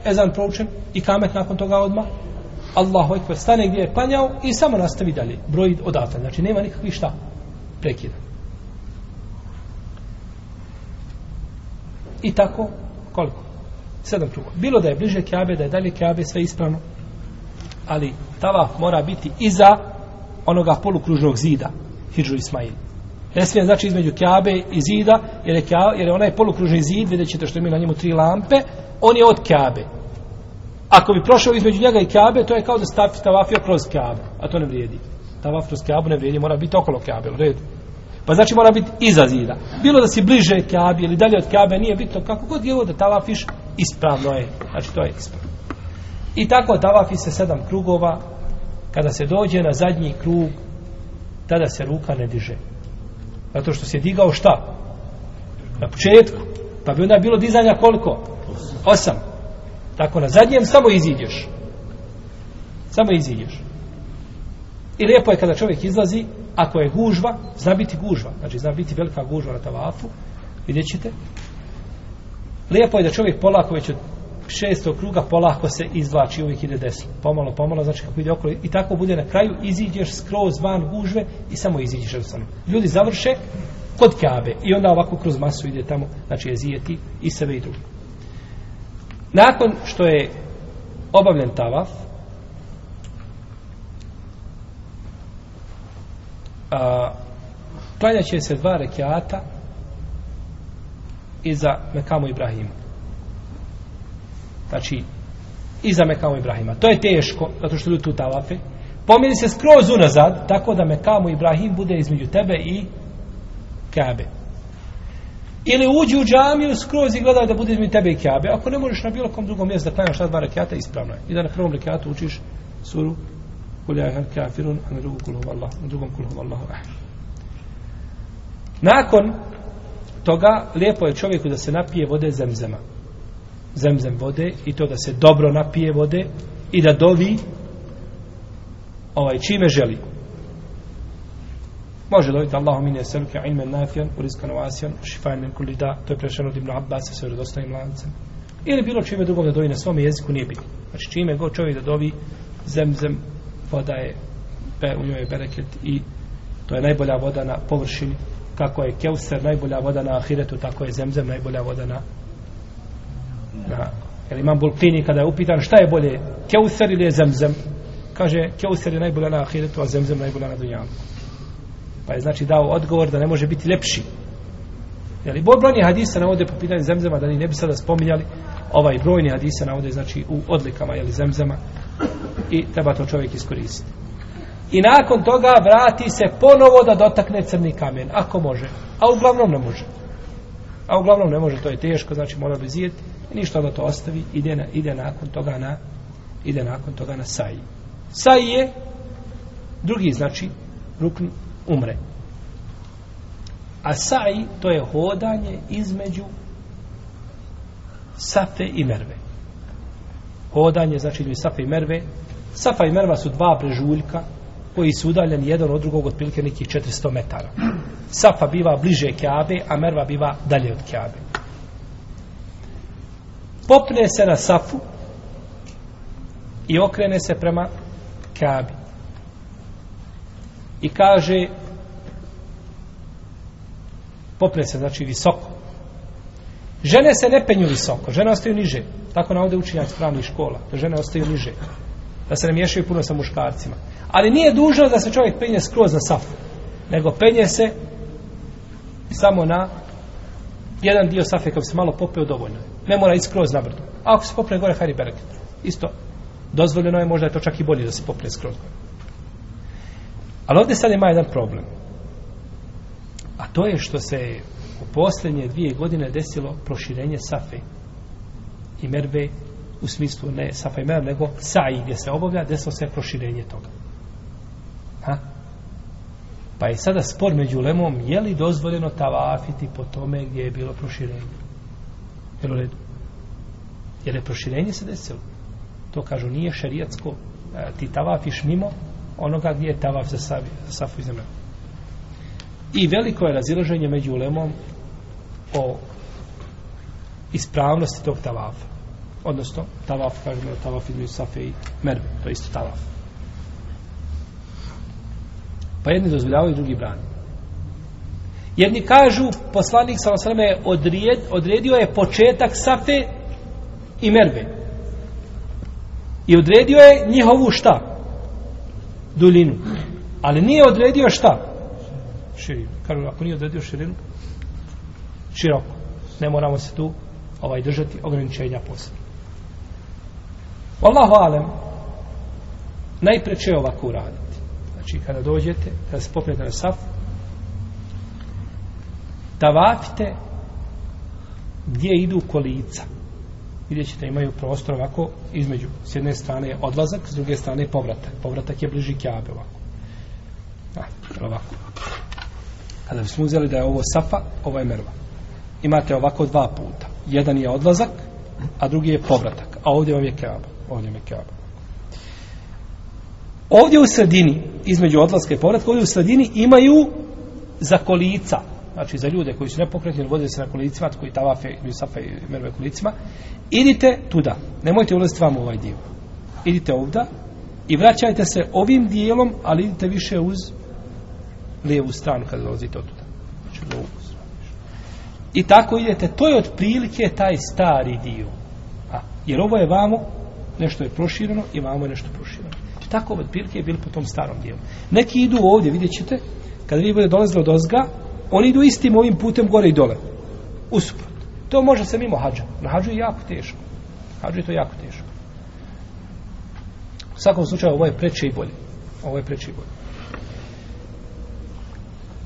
ezan proučen i kamet nakon toga odmah. Allahu ekber, stane gdje je klanjao i samo nastavi dalje. Broj odatle. Znači, nema nikakvih šta prekida. I tako, koliko? Sedam krugova. Bilo da je bliže Kjabe, da je dalje Kjabe, sve ispravno. Ali tavaf mora biti iza onoga polukružnog zida. Hidžu Ismail. Ne smije znači između Kjabe i zida, jer je, kjabe, jer je onaj polukružni zid, vidjet ćete što ima na njemu tri lampe, on je od Kjabe. Ako bi prošao između njega i Kjabe, to je kao da stavi tavafio kroz Kjabe, a to ne vrijedi. Tavaf kroz Kjabu ne vrijedi, mora biti okolo Kjabe, u redu. Pa znači mora biti iza zida. Bilo da si bliže Kjabi ili dalje od Kjabe, nije bitno kako god je ovo da tavafiš, ispravno je. Znači to je ispravno. I tako tavafi se sedam krugova, kada se dođe na zadnji krug, tada se ruka ne diže. Zato što se digao šta? Na početku. Pa bi onda bilo dizanja koliko? Osam. Tako na zadnjem samo iziđeš. Samo iziđeš. I lijepo je kada čovjek izlazi, ako je gužva, zna biti gužva, znači zna biti velika gužva na tavafu, vidjet ćete. Lijepo je da čovjek polako već od šestog kruga polako se izvlači, uvijek ide desno. Pomalo, pomalo, znači kako ide okolo. I tako bude na kraju, iziđeš skroz van gužve i samo iziđeš jednostavno. Ljudi završe kod Kabe i onda ovako kroz masu ide tamo, znači je zijeti i sebe i drugo. Nakon što je obavljen tavaf, a, klanjaće se dva rekiata iza Mekamu Ibrahima. Znači, iza Mekamu Ibrahima. To je teško, zato što ljudi tu tavafe. Pomiri se skroz unazad, tako da Mekamu Ibrahim bude između tebe i Kabe. Ili uđi u džamiju skroz i gledaj da bude između tebe i Kabe. Ako ne možeš na bilo kom drugom mjestu da klanjaš ta dva rekiata, ispravno je. I da na prvom rekiatu učiš suru Kuljahar kafirun, a na drugom kulhu Allah, na drugom kulhu Allahu ahad. Nakon toga, lijepo je čovjeku da se napije vode zemzema. Zemzem vode i to da se dobro napije vode i da dovi ovaj, čime želi. Može dobiti Allahu ine jeseluke ilmen nafijan, urizkan ovasijan, šifajn min kulli da, to je prešeno od Ibn Abbas sa vjerodostojnim lancem. Ili bilo čime drugom da dovi na svom jeziku nije bilo. Znači čime god čovjek da dovi zemzem voda je u njoj je bereket i to je najbolja voda na površini kako je keuser najbolja voda na ahiretu tako je zemzem najbolja voda na na jer imam Bulkini kada je upitan šta je bolje keuser ili je zemzem kaže keuser je najbolja na ahiretu a zemzem najbolja na dunjalu pa je znači dao odgovor da ne može biti lepši jer i brojni hadisa navode po pitanju zemzema da ni ne bi sada spominjali ovaj brojni hadisa navode znači u odlikama jel, zemzema i treba to čovjek iskoristiti. I nakon toga vrati se ponovo da dotakne crni kamen, ako može. A uglavnom ne može. A uglavnom ne može, to je teško, znači mora bi zijeti. I ništa da to ostavi, ide, na, ide nakon toga na ide nakon toga na saji. Saji je drugi, znači, rukn umre. A saji, to je hodanje između safe i merve. Hodanje, znači, između safe i merve, Safa i Merva su dva brežuljka koji su udaljeni jedan od drugog otprilike nekih 400 metara. Safa biva bliže Kjabe, a Merva biva dalje od Kjabe. Popne se na Safu i okrene se prema Kabi. I kaže popne se znači visoko. Žene se ne penju visoko, žene ostaju niže. Tako navode učinjac pravnih škola, da žene ostaju niže da se ne miješaju puno sa muškarcima. Ali nije dužno da se čovjek penje skroz na safu, nego penje se samo na jedan dio safe kako se malo popeo dovoljno. Ne mora ići skroz na brdo. A ako se popne gore, hajde bereket. Isto. Dozvoljeno je, možda je to čak i bolje da se popne skroz gore. Ali ovdje sad ima jedan problem. A to je što se u posljednje dvije godine desilo proširenje safe i merve u smislu ne safa i Merve, nego sa'i gdje se obavlja, desilo se proširenje toga. Ha? Pa je sada spor među lemom, je li dozvoljeno tavafiti po tome gdje je bilo proširenje? Jel u redu? Jer je proširenje se desilo. To kažu, nije šerijatsko, e, ti tavafiš mimo onoga gdje je tavaf za, savi, za safu i zemlju. I veliko je razilaženje među ulemom o ispravnosti tog tavafa odnosno tavaf, kažemo tavaf između safe i merve, to je isto tavaf. Pa jedni dozvoljavaju, drugi brani. Jedni kažu, poslanik sa osrame odrijed, odredio je početak safe i merve. I odredio je njihovu šta? Duljinu. Ali nije odredio šta? Širinu. Kažu, ako nije odredio širinu, široko. Ne moramo se tu ovaj držati ograničenja posebno. Wallahu alem, najpreče ovako uraditi. Znači, kada dođete, kada se popnete na saf, tavafite gdje idu kolica. Vidjet ćete, imaju prostor ovako između. S jedne strane je odlazak, s druge strane je povratak. Povratak je bliži kjabe ovako. A, ovako. Kada bismo uzeli da je ovo safa, ovo je merva. Imate ovako dva puta. Jedan je odlazak, a drugi je povratak. A ovdje vam je kjaba ovdje vam je kjaba. Ovdje u sredini, između odlaska i povratka, ovdje u sredini imaju za kolica, znači za ljude koji su nepokretni, voze se na kolicima, koji tavafe ili safe i merve kolicima, idite tuda, nemojte ulaziti vam u ovaj dio. Idite ovda i vraćajte se ovim dijelom, ali idite više uz lijevu stranu kada dolazite od tuda. Znači, ovu. I tako idete, to je otprilike taj stari dio. A, jer ovo je vamo, nešto je prošireno i vamo je nešto prošireno. Znači, tako otprilike je bilo po tom starom dijelu. Neki idu ovdje, vidjet ćete, kada vi bude dolazili od ozga, oni idu istim ovim putem gore i dole. Usuprot. To može se mimo hađa. Na hađu je jako teško. Hađu je to jako teško. U svakom slučaju ovo je preče i bolje. Ovo je preče i bolje.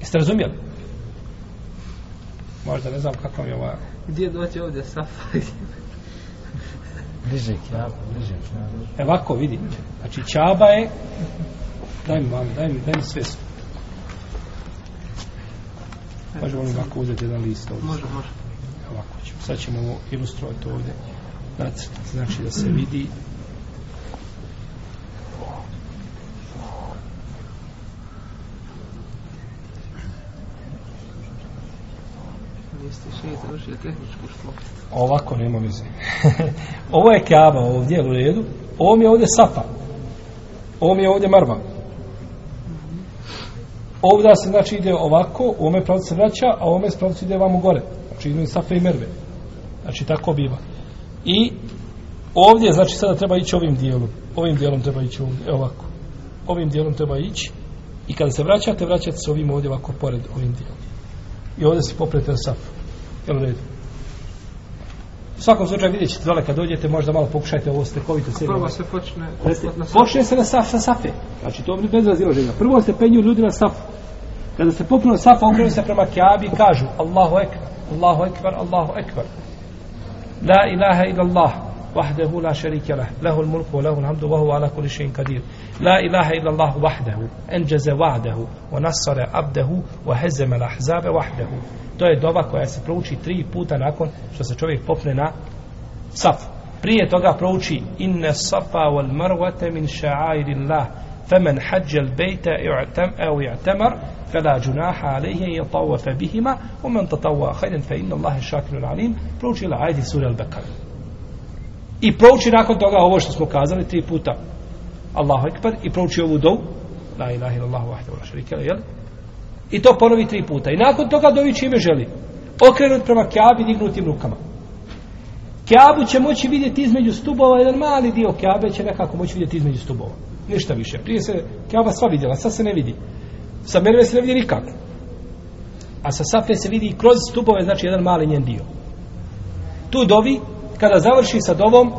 Jeste razumijeli? Možda ne znam kako mi je ova... Gdje doći ovdje safa? Bliže kjaba, bliže kjaba. E ovako vidi. Znači čaba je... Daj mi mami, daj mi, daj mi sve. Možemo li ovako uzeti jedan list ovdje? Može, može. Ovako ćemo. Sad ćemo ovo ilustrovati ovdje. Nacrt. Znači da se vidi. Ovako nema veze. ovo je Kaaba ovdje u redu. Ovo mi je ovdje Safa. Ovo mi je ovdje Marva. Ovdje se znači ide ovako, u ome pravcu se vraća, a u ome pravcu ide vamo gore. Znači između Safa i Merve. Znači tako biva. I ovdje znači sada treba ići ovim dijelom. Ovim dijelom treba ići ovdje, e, ovako. Ovim dijelom treba ići. I kada se vraćate, vraćate se ovim ovdje ovako pored ovim dijelom. I ovdje se poprete na Safu. Jel u redu? U svakom slučaju vidjet ćete dole kad dođete, možda malo pokušajte ovo stekovito sebi. Prvo se počne Jeste, na safu. počne se na saf, sa safe. Znači, to je bez razilaženja. Prvo se penju ljudi na safu. Kada se popnu na safu, okrenu se prema Kjabi i kažu Allahu ekber, Allahu ekber, Allahu ekber. La ilaha ila Allah, wahdahu la šarike lah, lahu l-mulku, lahu l-hamdu, wahu ala kuli še'in kadir. La ilaha ila Allah wahdahu, enđaze wahdahu, wa nasare abdahu, wa hezeme l'ahzabe wahdahu. To je doba koja se prouči tri puta nakon što se čovjek popne na saf. Prije toga prouči inna safa wal marwata min sha'airillah faman hajja al bayta i'tam aw i'tamar fala junaha alayhi an yatawafa bihima wa man tatawwa khayran fa inna Allaha shakirun alim prouči i prouči nakon toga ovo što smo kazali tri puta Allahu ekber i prouči ovu dovu la ilaha illallah wahdahu la sharika lahu I to ponovi tri puta. I nakon toga dovi čime želi. Okrenut prema Kjabi dignutim rukama. Kjabu će moći vidjeti između stubova, jedan mali dio Kjabe će nekako moći vidjeti između stubova. Ništa više. Prije se Kjaba sva vidjela, sad se ne vidi. Sa Merve se ne vidi nikako. A sa Safe se vidi kroz stubove, znači jedan mali njen dio. Tu dovi, kada završi sa dovom,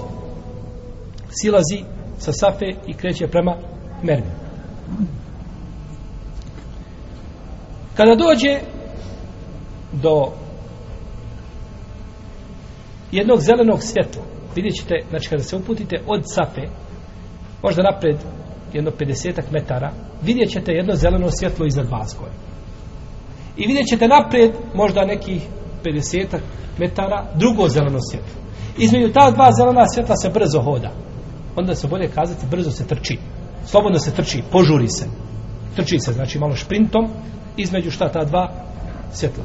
silazi sa Safe i kreće prema mermi. Kada dođe do jednog zelenog svjetla, vidjet ćete, znači kada se uputite od Safe, možda napred jedno 50 metara, vidjet ćete jedno zeleno svjetlo iznad vas gore. I vidjet ćete napred možda nekih 50 metara drugo zeleno svjetlo. Između ta dva zelena svjetla se brzo hoda. Onda se bolje kazati brzo se trči. Slobodno se trči, požuri se. Trči se, znači malo šprintom, između šta ta dva svjetla.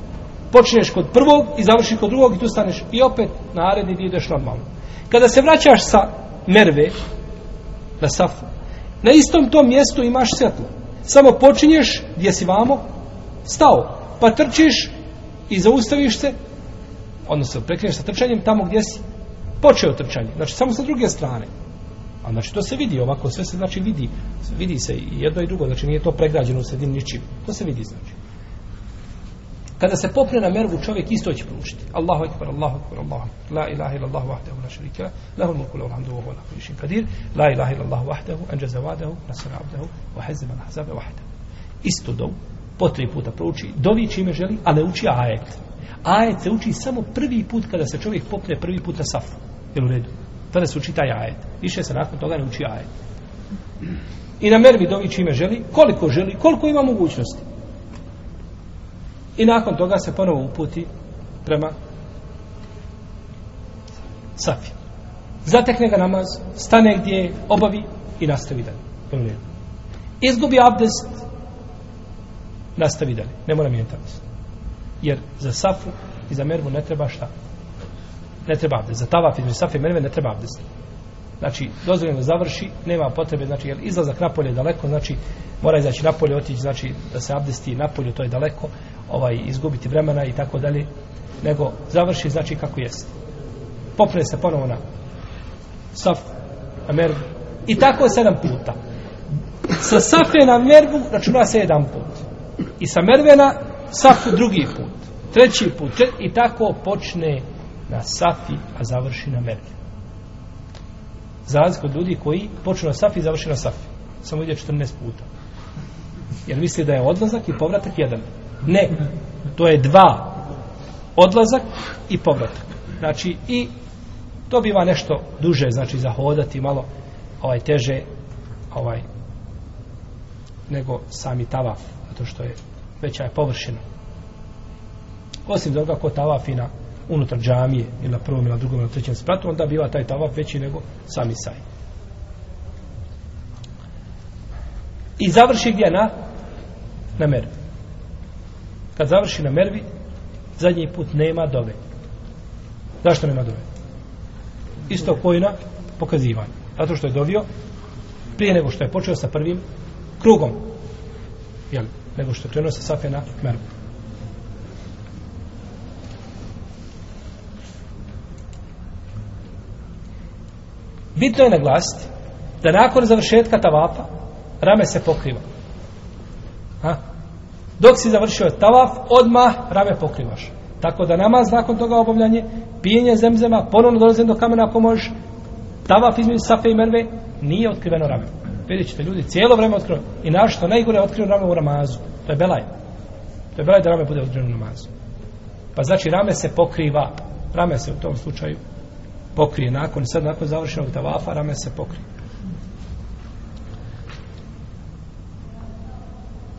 Počneš kod prvog i završiš kod drugog i tu staneš i opet naredni dio ideš normalno. Kada se vraćaš sa merve na safu, na istom tom mjestu imaš svjetlo. Samo počinješ gdje si vamo stao, pa trčiš i zaustaviš se, odnosno prekreneš sa trčanjem tamo gdje si počeo trčanje. Znači samo sa druge strane. A znači to se vidi ovako, sve se znači vidi, vidi se i jedno i drugo, znači nije to pregrađeno u sredini ničim. To se vidi znači. Kada se popne na mervu, čovjek isto će proučiti. Allahu ekber, Allahu ekber, Allahu ekber. La ilaha illa Allah wahdahu la sharika la. Lahu mulku lahu alhamdu wa huwa ala kulli shay'in qadir. La ilaha illa Allah wahdahu anjaza wa'dahu nasara 'abdahu wa hazama al-ahzaba wahdahu. Isto dov po tri puta prouči. Dovi čime želi, a ne uči ajet. Ajet se uči samo prvi put kada se čovjek popne prvi put na safu. Jel u redu? Tada se uči taj ajet. Više se nakon toga ne uči ajet. I na mervi dovi čime želi, koliko želi, koliko ima mogućnosti. I nakon toga se ponovo uputi prema Safi. Zatekne ga namaz, stane gdje je, obavi i nastavi dalje. Izgubi abdest, nastavi dalje. Ne mora mijenjati abdest. Jer za safu i za mervu ne treba šta? Ne treba abdest. Za tavaf između safe i merve ne treba abdest. Znači, dozvoljeno da završi, nema potrebe, znači, jer izlazak napolje je daleko, znači, mora izaći napolje, otići, znači, da se abdesti napolje, to je daleko, ovaj, izgubiti vremena i tako dalje, nego završi, znači, kako jest. Popne se ponovo na saf, na mervu, i tako sedam puta. Sa safe na mervu računa se jedan put. I sa mervena safu drugi put. Treći put. I tako počne na safi, a završi na mervi. Za razliku od ljudi koji počnu na safi i završi na safi. Samo ide 14 puta. Jer misli da je odlazak i povratak jedan. Ne. To je dva. Odlazak i povratak. Znači i to biva nešto duže, znači za hodati malo ovaj teže ovaj nego sami tavaf, zato što je veća je površina. Osim toga, ko tavafi na unutar džamije, ili na prvom, ili na drugom, ili na trećem spratu, onda biva taj tavaf veći nego sami saj. I završi gdje na? Na mervi. Kad završi na mervi, zadnji put nema dove. Zašto nema dove? Isto koji na pokazivanje. Zato što je dovio prije nego što je počeo sa prvim krugom. Jel? Nego što je krenuo sa safe na mervu. Bitno je naglasiti da nakon završetka tavafa rame se pokriva. Ha? Dok si završio tavaf, odmah rame pokrivaš. Tako da namaz nakon toga obavljanje, pijenje zemzema, ponovno dolazim do kamena ako možeš, tavaf između safe i merve, nije otkriveno rame. Vidjet ćete ljudi, cijelo vreme otkriveno. I našto najgore je otkriveno rame u ramazu. To je belaj. To je belaj da rame bude otkriveno u namazu. Pa znači rame se pokriva. Rame se u tom slučaju pokrije. Nakon, sad nakon završenog tavafa, rame se pokrije.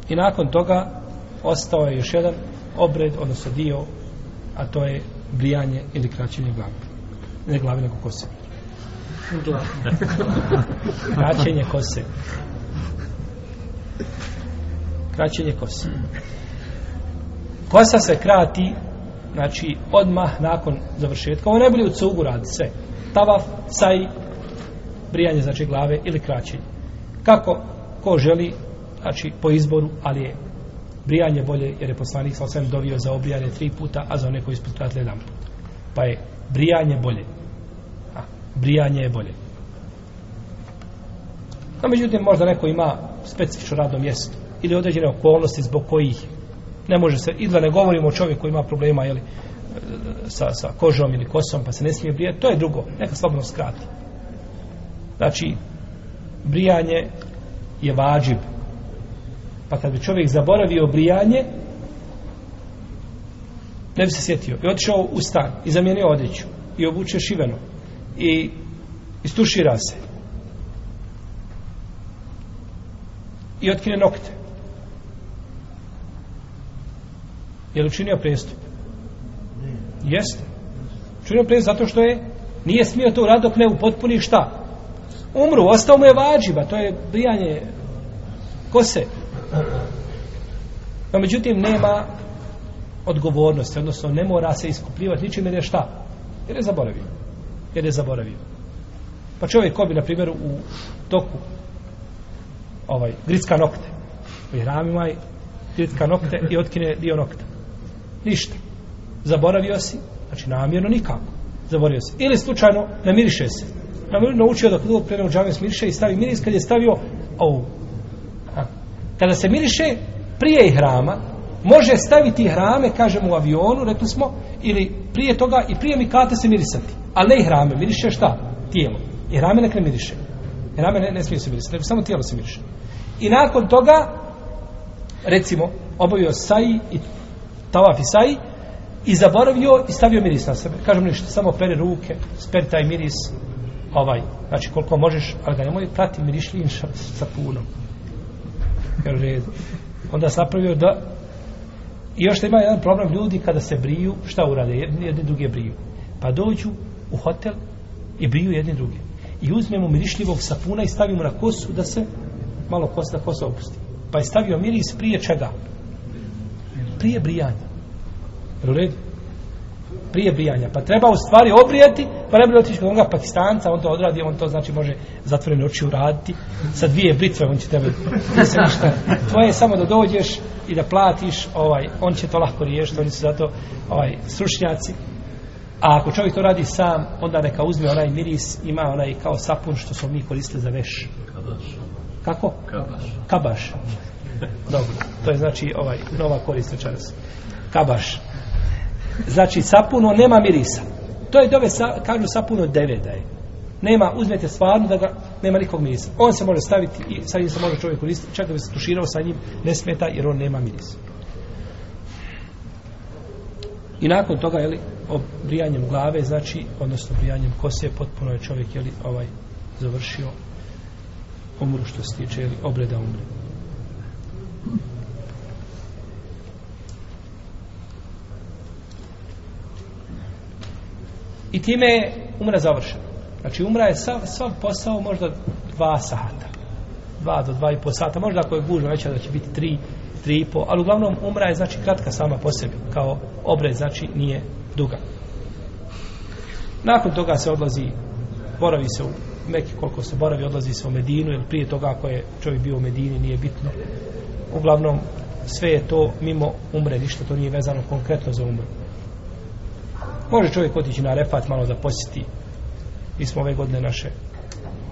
I nakon toga ostao je još jedan obred, odnosno dio, a to je brijanje ili kraćenje glave. Ne glave, nego kose. Kraćenje kose. Kraćenje kose. Kosa se krati, znači, odmah nakon završetka. Ovo najbolje u cugu radi sve. Tavaf, saj, brijanje, znači, glave ili kraćenje. Kako ko želi, znači, po izboru, ali je brijanje bolje, jer je poslanik sa osvijem dovio za obrijanje tri puta, a za one koji ispod jedan put. Pa je brijanje bolje. A, brijanje je bolje. No, međutim, možda neko ima specifično radno mjesto ili određene okolnosti zbog kojih ne može se, i da ne govorimo o čovjeku koji ima problema jeli, e, sa, sa kožom ili kosom, pa se ne smije brijati, to je drugo, neka slobodno skrati. Znači, brijanje je vađib. Pa kad bi čovjek zaboravio brijanje, ne bi se sjetio. I otišao u stan i zamijenio odjeću i obuče šiveno i istušira se i otkine nokte. Je li učinio prestup? Jeste. Učinio prestup zato što je nije smio to uraditi dok ne upotpuni šta? Umru, ostao mu je vađiba, to je brijanje kose. No, međutim, nema odgovornosti, odnosno ne mora se iskupljivati ničim jer je šta? Jer je zaboravio. Jer je zaboravio. Pa čovjek ko bi, na primjer, u toku ovaj, gricka nokte. U hramima i gricka nokte i otkine dio nokta. Ništa. Zaboravio si, znači namjerno nikako. Zaboravio si. Ili slučajno namiriše se. Namjerno naučio da kod prene u džame smiriše i stavi miris kad je stavio ovu. Ha. Kada se miriše prije hrama, može staviti hrame, kažemo u avionu, rekli smo, ili prije toga i prije mikate se mirisati. Ali ne i hrame, miriše šta? Tijelo. I hrame nek ne miriše. I hrame ne, ne smije se mirisati, nego samo tijelo se miriše. I nakon toga, recimo, obavio saji i tavaf i saji i zaboravio i stavio miris na sebe. Kažem ništa, samo pere ruke, speri taj miris, ovaj, znači koliko možeš, ali ga nemoj prati mirišljin sa Kaže, Onda se napravio da i još ima jedan problem ljudi kada se briju, šta urade? Jedni, jedni druge briju. Pa dođu u hotel i briju jedni druge. I uzmemo mirišljivog sapuna i stavimo na kosu da se malo kosa da kosa opusti. Pa je stavio miris prije čega? Prije brijanja. Jel u redu? Prije brijanja. Pa treba u stvari obrijeti, pa ne bi otići kod onoga pakistanca, on to odradi, on to znači može zatvorene oči uraditi. Sa dvije britve on će tebe... Nisi ništa. Tvoje je samo da dođeš i da platiš, ovaj, on će to lahko riješiti, oni su zato ovaj, stručnjaci. A ako čovjek to radi sam, onda neka uzme onaj miris, ima onaj kao sapun što smo mi koristili za veš. Kako? Kabaš. Kabaš. Dobro, to je znači ovaj nova korist večeras. Kabaš. Znači sapuno nema mirisa. To je dove, sa, kažu sapuno deve da je. Nema, uzmete stvarno da ga, nema nikog mirisa. On se može staviti i sa njim se može čovjek koristiti, čak da bi se tuširao sa njim, ne smeta jer on nema mirisa. I nakon toga, jeli, obrijanjem glave, znači, odnosno brijanjem kose, potpuno je čovjek, jeli, ovaj, završio umru što se tiče, jeli, obreda umre. I time je umra završena. Znači, umra je sav, sav posao možda dva sata. Dva do dva i po sata. Možda ako je gužno veća da će biti tri, tri i po. Ali uglavnom umra je znači kratka sama po sebi. Kao obred znači nije duga. Nakon toga se odlazi, boravi se u neki koliko se boravi, odlazi se u Medinu, jer prije toga ako je čovjek bio u Medini nije bitno. Uglavnom, sve je to mimo umre, ništa to nije vezano konkretno za umru. Može čovjek otići na refat malo da posjeti. Mi smo ove godine naše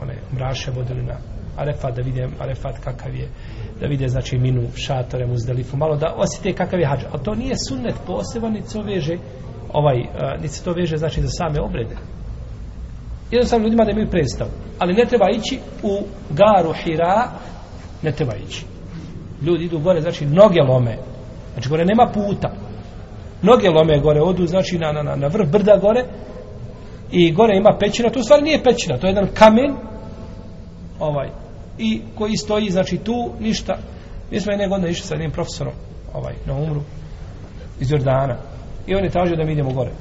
one mraše vodili na Arefat da vide Arefat kakav je da vide znači minu šatore muzdelifu malo da osjete kakav je hađ a to nije sunnet poseban niti se to veže ovaj, uh, niti se to veže znači za same obrede jednostavno ljudima da imaju predstavu ali ne treba ići u garu Hira ne treba ići ljudi idu gore znači noge lome. Znači gore nema puta. Noge lome gore odu znači na, na, na, na vrh brda gore i gore ima pećina. To u stvari nije pećina to je jedan kamen ovaj i koji stoji znači tu ništa. Mi smo jedne godine išli sa jednim profesorom ovaj na umru iz Jordana. I on je tražio da mi idemo gore.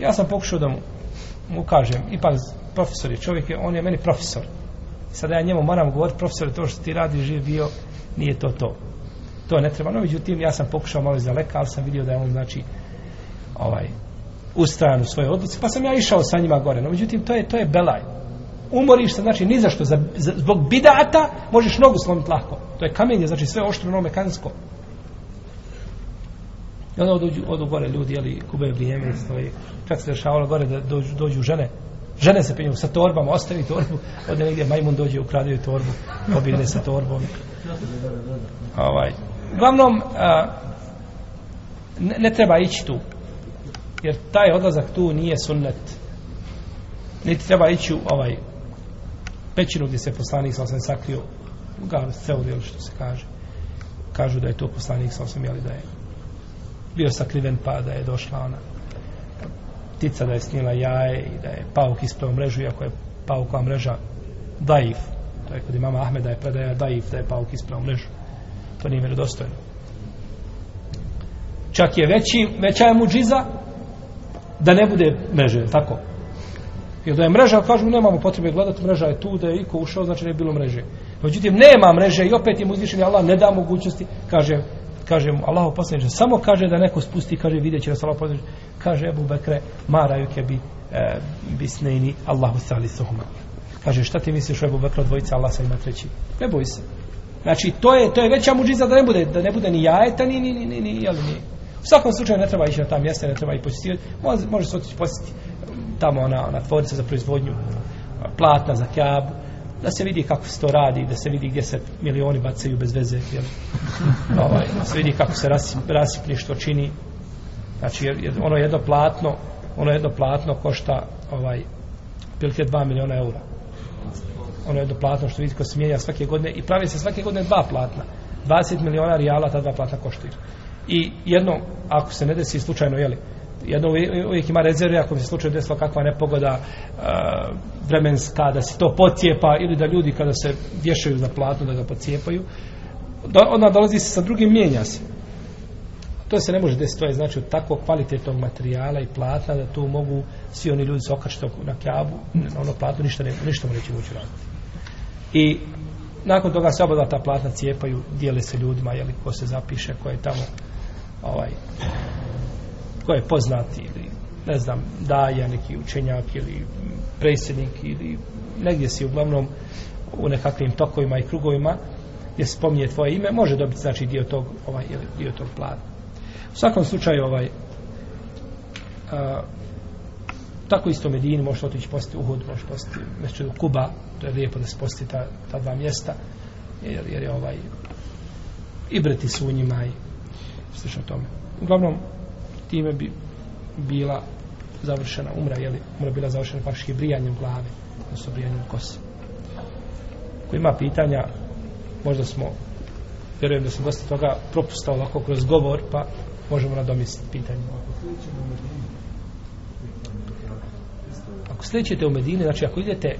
Ja sam pokušao da mu, mu kažem ipak profesor je čovjek je, on je meni profesor. Sada ja njemu moram govoriti profesor to što ti radi živ bio nije to to to ne treba no međutim ja sam pokušao malo za leka ali sam vidio da je on znači ovaj ustrajan u svoje odluci pa sam ja išao sa njima gore no međutim to je to je belaj umoriš se, znači ni za što, za, za, zbog bidata možeš nogu slomiti lako. To je kamenje, znači sve oštro, no mekansko. I onda odu, odu gore ljudi, jeli, kube vrijeme, stoji. Čak se dešavalo gore da dođu, dođu žene, žene se penju sa torbama, ostavi torbu, ovdje negdje majmun dođe, ukradaju torbu, pobjede sa torbom. Ovaj. Uglavnom, a, ne, ne treba ići tu, jer taj odlazak tu nije sunnet. Niti treba ići u ovaj pećinu gdje se poslanik sa osam sakrio u garu ili što se kaže. Kažu da je to poslanik sa osam, jeli da je bio sakriven pa da je došla ona ptica da je snila jaje i da je pauk ispravo mrežu, iako je paukova mreža daif. To je kod imama Ahmeda je predaja daif da je pauk ispravo mrežu. To nije vjerodostojno. Čak je veći, veća je muđiza da ne bude mreže, tako? Jer da je mreža, kažu, nemamo potrebe gledati, mreža je tu, da je iko ušao, znači ne je bilo mreže. Međutim, nema mreže i opet im uzvišen Allah ne da mogućnosti, kaže, kaže mu Allah poslaniče, samo kaže da neko spusti, kaže, vidjet će nas poslaniče, kaže Ebu Bekre, maraju ke bi e, bisnejni Allahu sali suhuma. Kaže, šta ti misliš Abu Ebu Bekre dvojica, Allah sa ima treći? Ne boj se. Znači, to je, to je veća muđiza da ne bude, da ne bude ni jajeta, ni, ni, ni, ni, ni, jel, ni. U svakom slučaju ne treba ići na ta mjesta, ne treba i posjetiti. Može, može se otići posjetiti tamo ona, ona tvornica za proizvodnju platna za kjabu, da se vidi kako se to radi, da se vidi gdje se milioni bacaju bez veze, jel? Ovaj, da se vidi kako se rasip, rasipništvo čini. Znači, ono jedno platno, ono jedno platno košta ovaj, pilike 2 miliona eura. Ono jedno platno što vidi ko se mijenja svake godine i pravi se svake godine dva platna. 20 miliona rijala ta dva platna koštaju. I jedno, ako se ne desi slučajno, jeli, jedno uvijek ima rezerve ako bi se slučajno desila kakva nepogoda e, vremenska da se to pocijepa ili da ljudi kada se vješaju za platno da ga pocijepaju. Do, onda dolazi se sa drugim mijenja se. To se ne može desiti to je znači od tako kvalitetnog materijala i platna da tu mogu svi oni ljudi se okačiti na kjabu na ono platno ništa, ne, ništa mu neće moći raditi. I nakon toga se oba ta platna cijepaju, dijele se ljudima, jeli, ko se zapiše, ko je tamo, ovaj, ko je poznati ili, ne znam, daja neki učenjak ili predsjednik ili negdje si uglavnom u nekakvim tokovima i krugovima gdje spominje tvoje ime, može dobiti znači dio tog, ovaj, ili dio tog plana. U svakom slučaju, ovaj, a, tako isto Medini možete otići postiti Uhud, možete postiti Mešćedu Kuba, to je lijepo da se posti ta, ta dva mjesta, jer, jer je ovaj i breti su u njima i slično tome. Uglavnom, time bi bila završena umra, je li umra bila završena faktički brijanjem glave, odnosno brijanjem kose. Ko ima pitanja, možda smo, vjerujem da sam dosta toga propustao ovako kroz govor, pa možemo nadomisliti pitanje. Ako sledećete u Medini, znači ako idete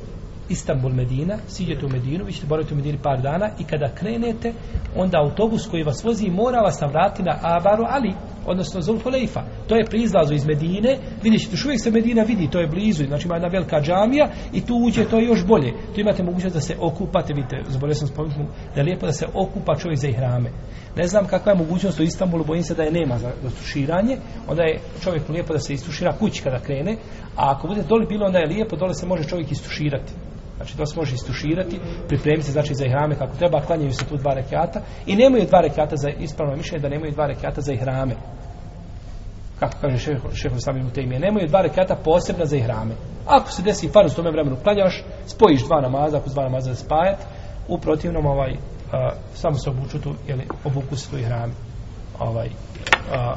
Istanbul Medina, siđete u Medinu, vi ćete boraviti u Medini par dana i kada krenete, onda autobus koji vas vozi mora vas navrati na Abaru Ali, odnosno Zulhulejfa. To je pri izlazu iz Medine, vidjet ćete, još uvijek se Medina vidi, to je blizu, znači ima jedna velika džamija i tu uđe, to je još bolje. Tu imate mogućnost da se okupate, vidite, zaboravio sam spomenuti, da je lijepo da se okupa čovjek za ihrame. Ne znam kakva je mogućnost u Istanbulu, bojim se da je nema za, za tuširanje, onda je čovjek lijepo da se istušira kući kada krene, a ako bude doli bilo, onda je lijepo, dole se može čovjek istuširati. Znači to se može istuširati, pripremiti se znači za ihrame kako treba, klanjaju se tu dva rekiata i nemaju dva rekiata za ispravno mišljenje da nemaju dva rekiata za ihrame. Kako kaže šef, šef Sami Mutemije, nemaju dva rekiata posebna za ihrame. Ako se desi farz u tome vremenu klanjaš, spojiš dva namaza, ako dva namaza spajat, u protivnom ovaj, a, samo se obuču tu, jeli, obuku se tu ihrame. Ovaj, a,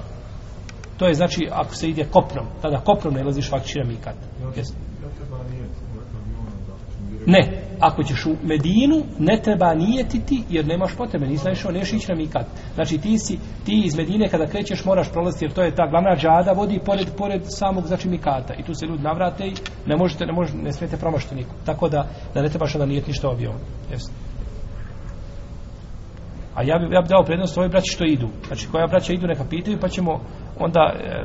to je znači ako se ide kopnom, tada kopnom ne ilaziš faktički na mikat. Jesi? Ne, ako ćeš u Medinu, ne treba nijetiti, jer nemaš potrebe, nisi naišao, neš ići na mikat. Znači ti si, ti iz Medine kada krećeš moraš prolaziti, jer to je ta glavna džada, vodi pored, pored samog, znači mikata. I tu se ljudi navrate i ne možete, ne, možete, ne smijete promašiti nikom. Tako da, da ne trebaš da nijeti ništa objavom. Jesi. A ja bi, ja bi dao prednost ovoj braći što idu. Znači, koja braća idu, neka pitaju, pa ćemo onda e,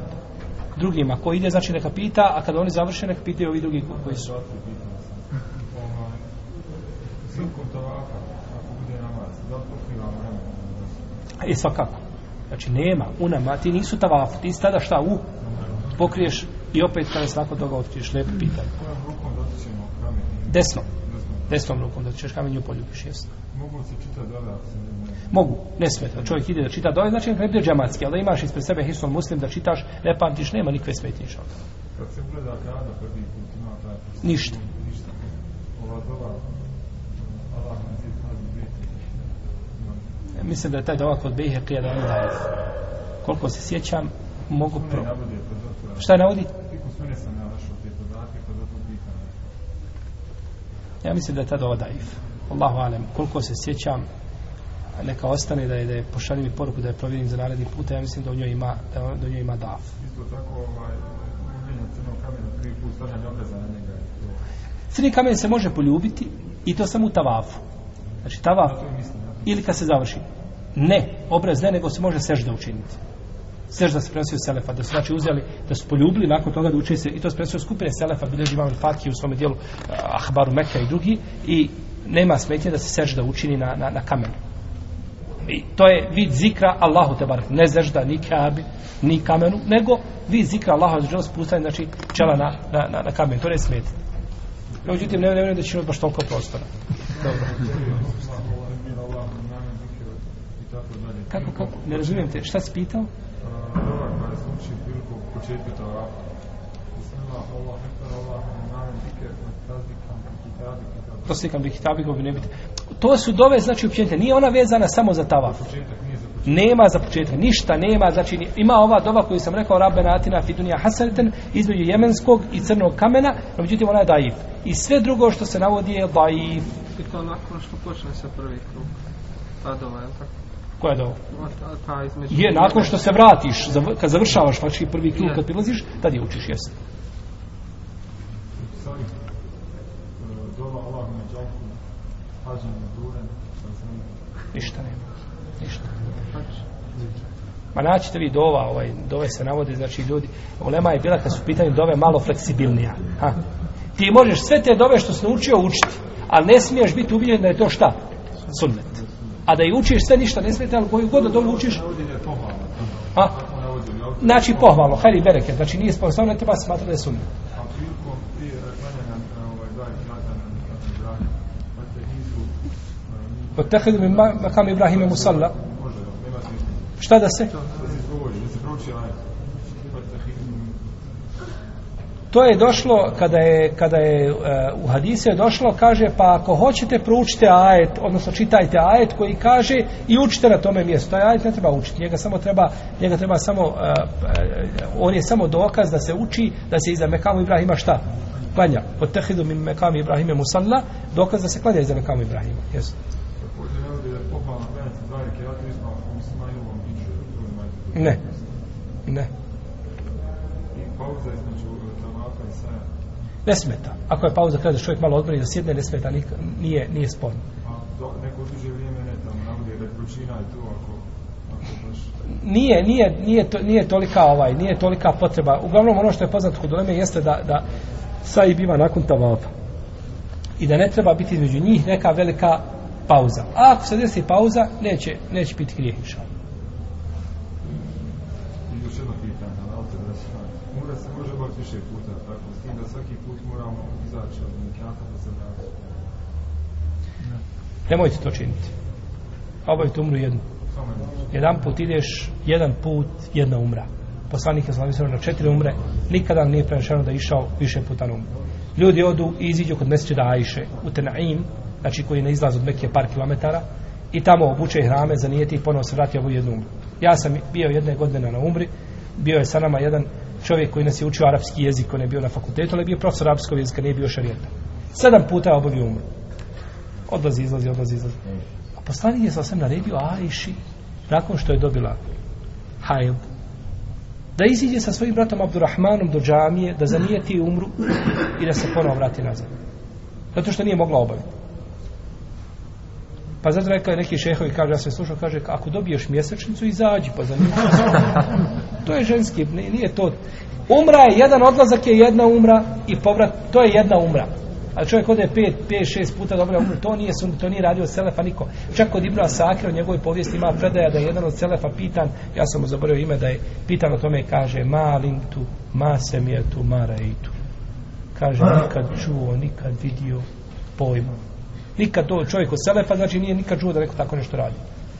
drugima. Ko ide, znači neka pita, a kada oni završe, neka pitaju ovi drugi koji su. Silkom tavafa, ako bude namaz, da li pokriva vremena? E, svakako. Znači, nema u nama, ti nisu tavafu, ti si tada šta u, pokriješ i opet kada se nakon toga otkriješ, lepo pitanje. Kojom rukom dotičemo kamen? Desnom, Desnom. rukom da ćeš kamen i poljubiš, jesno. Mogu se čitati dole ne... Mogu, ne smeta. Čovjek ide da čita dole, znači ne bude džematski, ali da imaš ispred sebe hisnul muslim da čitaš, ne pamtiš, nema nikve smetnje. Kad se ugleda kada prvi put ima taj... Ništa. Ništa. Ova dova, Allah nam ti pazi biti. E, Mislim da je taj dova kod Bejhe prije da on daje. Koliko se sjećam, mogu pro... Šta je navodi? Ja mislim da je ta dova daif. Allahu alem, koliko se sjećam, neka ostane da je, da je pošalji mi poruku da je provjerim za naredni puta, ja mislim da u njoj ima, da u njoj ima daf. Isto tako, ovaj, gubljenje crnog kamena, prvi put stavljanje obreza na njega. je to. Crni kamen se može poljubiti i to samo u tavafu. Znači tavaf, ili kad se završi. Ne, obraz ne, nego se može sežda učiniti. Sežda se prenosio Selefa, da su znači uzeli, da su poljubili nakon toga da uče se, i to se prenosio skupine Selefa, bilježi imam Fatih u svome dijelu eh, Ahbaru Meka i drugi, i nema smetnje da se sežda učini na, na, na kamenu. I to je vid zikra Allahu te barak, ne zežda ni kabi, ni kamenu, nego vid zikra Allahu te spustanje, znači čela na, na, na, na kamen, to ne smeti. Međutim, ne vjerujem da će imati baš toliko prostora. Dobro. Allah, Allah, mir, Allah, namen, zikir i tako dalje. Kako, kako? Ne razumijem te. Šta si pitao? Se tako. To slikam bi hitabi bi ne biti. To su dove, znači, općenite. Nije ona vezana samo za tavaf. Početak nije za početak. Nema za početak, ništa nema, znači ima ova doba koju sam rekao Rabbena Atina Fidunija Hasaneten između jemenskog i crnog kamena, no međutim ona je daif. I sve drugo što se navodi je daif. I to nakon što počne se prvi krug. Ta dova, je tako? Koja je dova? Je, nakon što se vratiš, kad završavaš faktički prvi krug, kad prilaziš, tad je učiš, jesi. Sari, e, zemlje. Ništa nema. Ništa. Znači, Ma naćete vi dova, ovaj, dove se navode, znači ljudi, ulema je bila kad su u pitanju dove malo fleksibilnija. Ha? Ti možeš sve te dove što si naučio učiti, ali ne smiješ biti ubiljen da je to šta? sunnet. A da i učiš sve ništa ne smeta, ali koju god da dolu učiš, a, znači pohvalno, hajri bereke, znači nije sposobno, ne treba smatrati da je sunnet. Od tehedu mi ma- makam Ibrahime musalla, šta da se? Da se izgovori, da se prouči ajet. Pa tahidum To je došlo kada je kada je uh, u hadisu je došlo kaže pa ako hoćete proučite ajet odnosno čitajte ajet koji kaže i učite na tome mjestu. Taj ajet ne treba učiti, njega samo treba njega treba samo uh, on je samo dokaz da se uči da se iza mekamu Ibrahima šta? Klanja. Od tehidu min mekami Ibrahime musalla, dokaz da se klanja iza mekamu Ibrahima. Jesu. Ne. Ne. I pauza između tavafa i saja. Ne smeta. Ako je pauza kada čovjek malo odmori da sjedne, ne smeta, nik- nije, nije sporno. A do, neko duže vrijeme ne tamo navodi da je vrućina i to ako, ako baš... nije, nije, nije, to, nije tolika ovaj, nije tolika potreba. Uglavnom ono što je poznato kod uleme jeste da, da saj biva nakon tavafa. I da ne treba biti između njih neka velika pauza. A ako se desi pauza, neće, neće biti grijeh inša. Allah. I još jedno pitanje, ali te da se Umra se može obaviti više puta, tako, s tim da svaki put moramo izaći od nekata da se vrati. Nemojte to činiti. Obavite umru jednu. Jedan put ideš, jedan put, jedna umra. Poslanik je slavio na četiri umre, nikada nije prenešeno da je išao više puta na umru. Ljudi odu i iziđu kod mesečida Ajše u Tenaim, znači koji je na izlaz od Mekije par kilometara, i tamo obuče hrame, zanijeti i ponovo se vrati ovu jednu umru. Ja sam bio jedne godine na umri, bio je sa nama jedan čovjek koji nas je učio arapski jezik, on je bio na fakultetu, ali je bio profesor arapskog jezika, nije bio šarijeta. Sedam puta je obavio umru. Odlazi, izlazi, odlazi, izlazi. A poslanik je sa osam naredio Ajši, nakon što je dobila hajl, da iziđe sa svojim bratom Abdurrahmanom do džamije, da zanijeti umru i da se ponovo vrati nazad. Zato što nije mogla obaviti. Pa zato rekao je neki šehovi, kaže, ja sam slušao, kaže, ako dobiješ mjesečnicu, izađi, pa zanijeti. to je ženski, nije to. Umra je, jedan odlazak je jedna umra i povrat, to je jedna umra. A čovjek ode pet, pet, šest puta dobro umre, to nije sun, to nije radio Selefa niko. Čak kod Ibnu Asakira u njegovoj povijesti ima predaja da je jedan od Selefa pitan, ja sam mu zaboravio ime, da je pitan o tome, kaže, ma lintu, ma semjetu, ma raitu. Kaže, nikad čuo, nikad vidio pojma. Nikad to čovjek od Selefa, znači nije nikad čuo da neko tako nešto radi.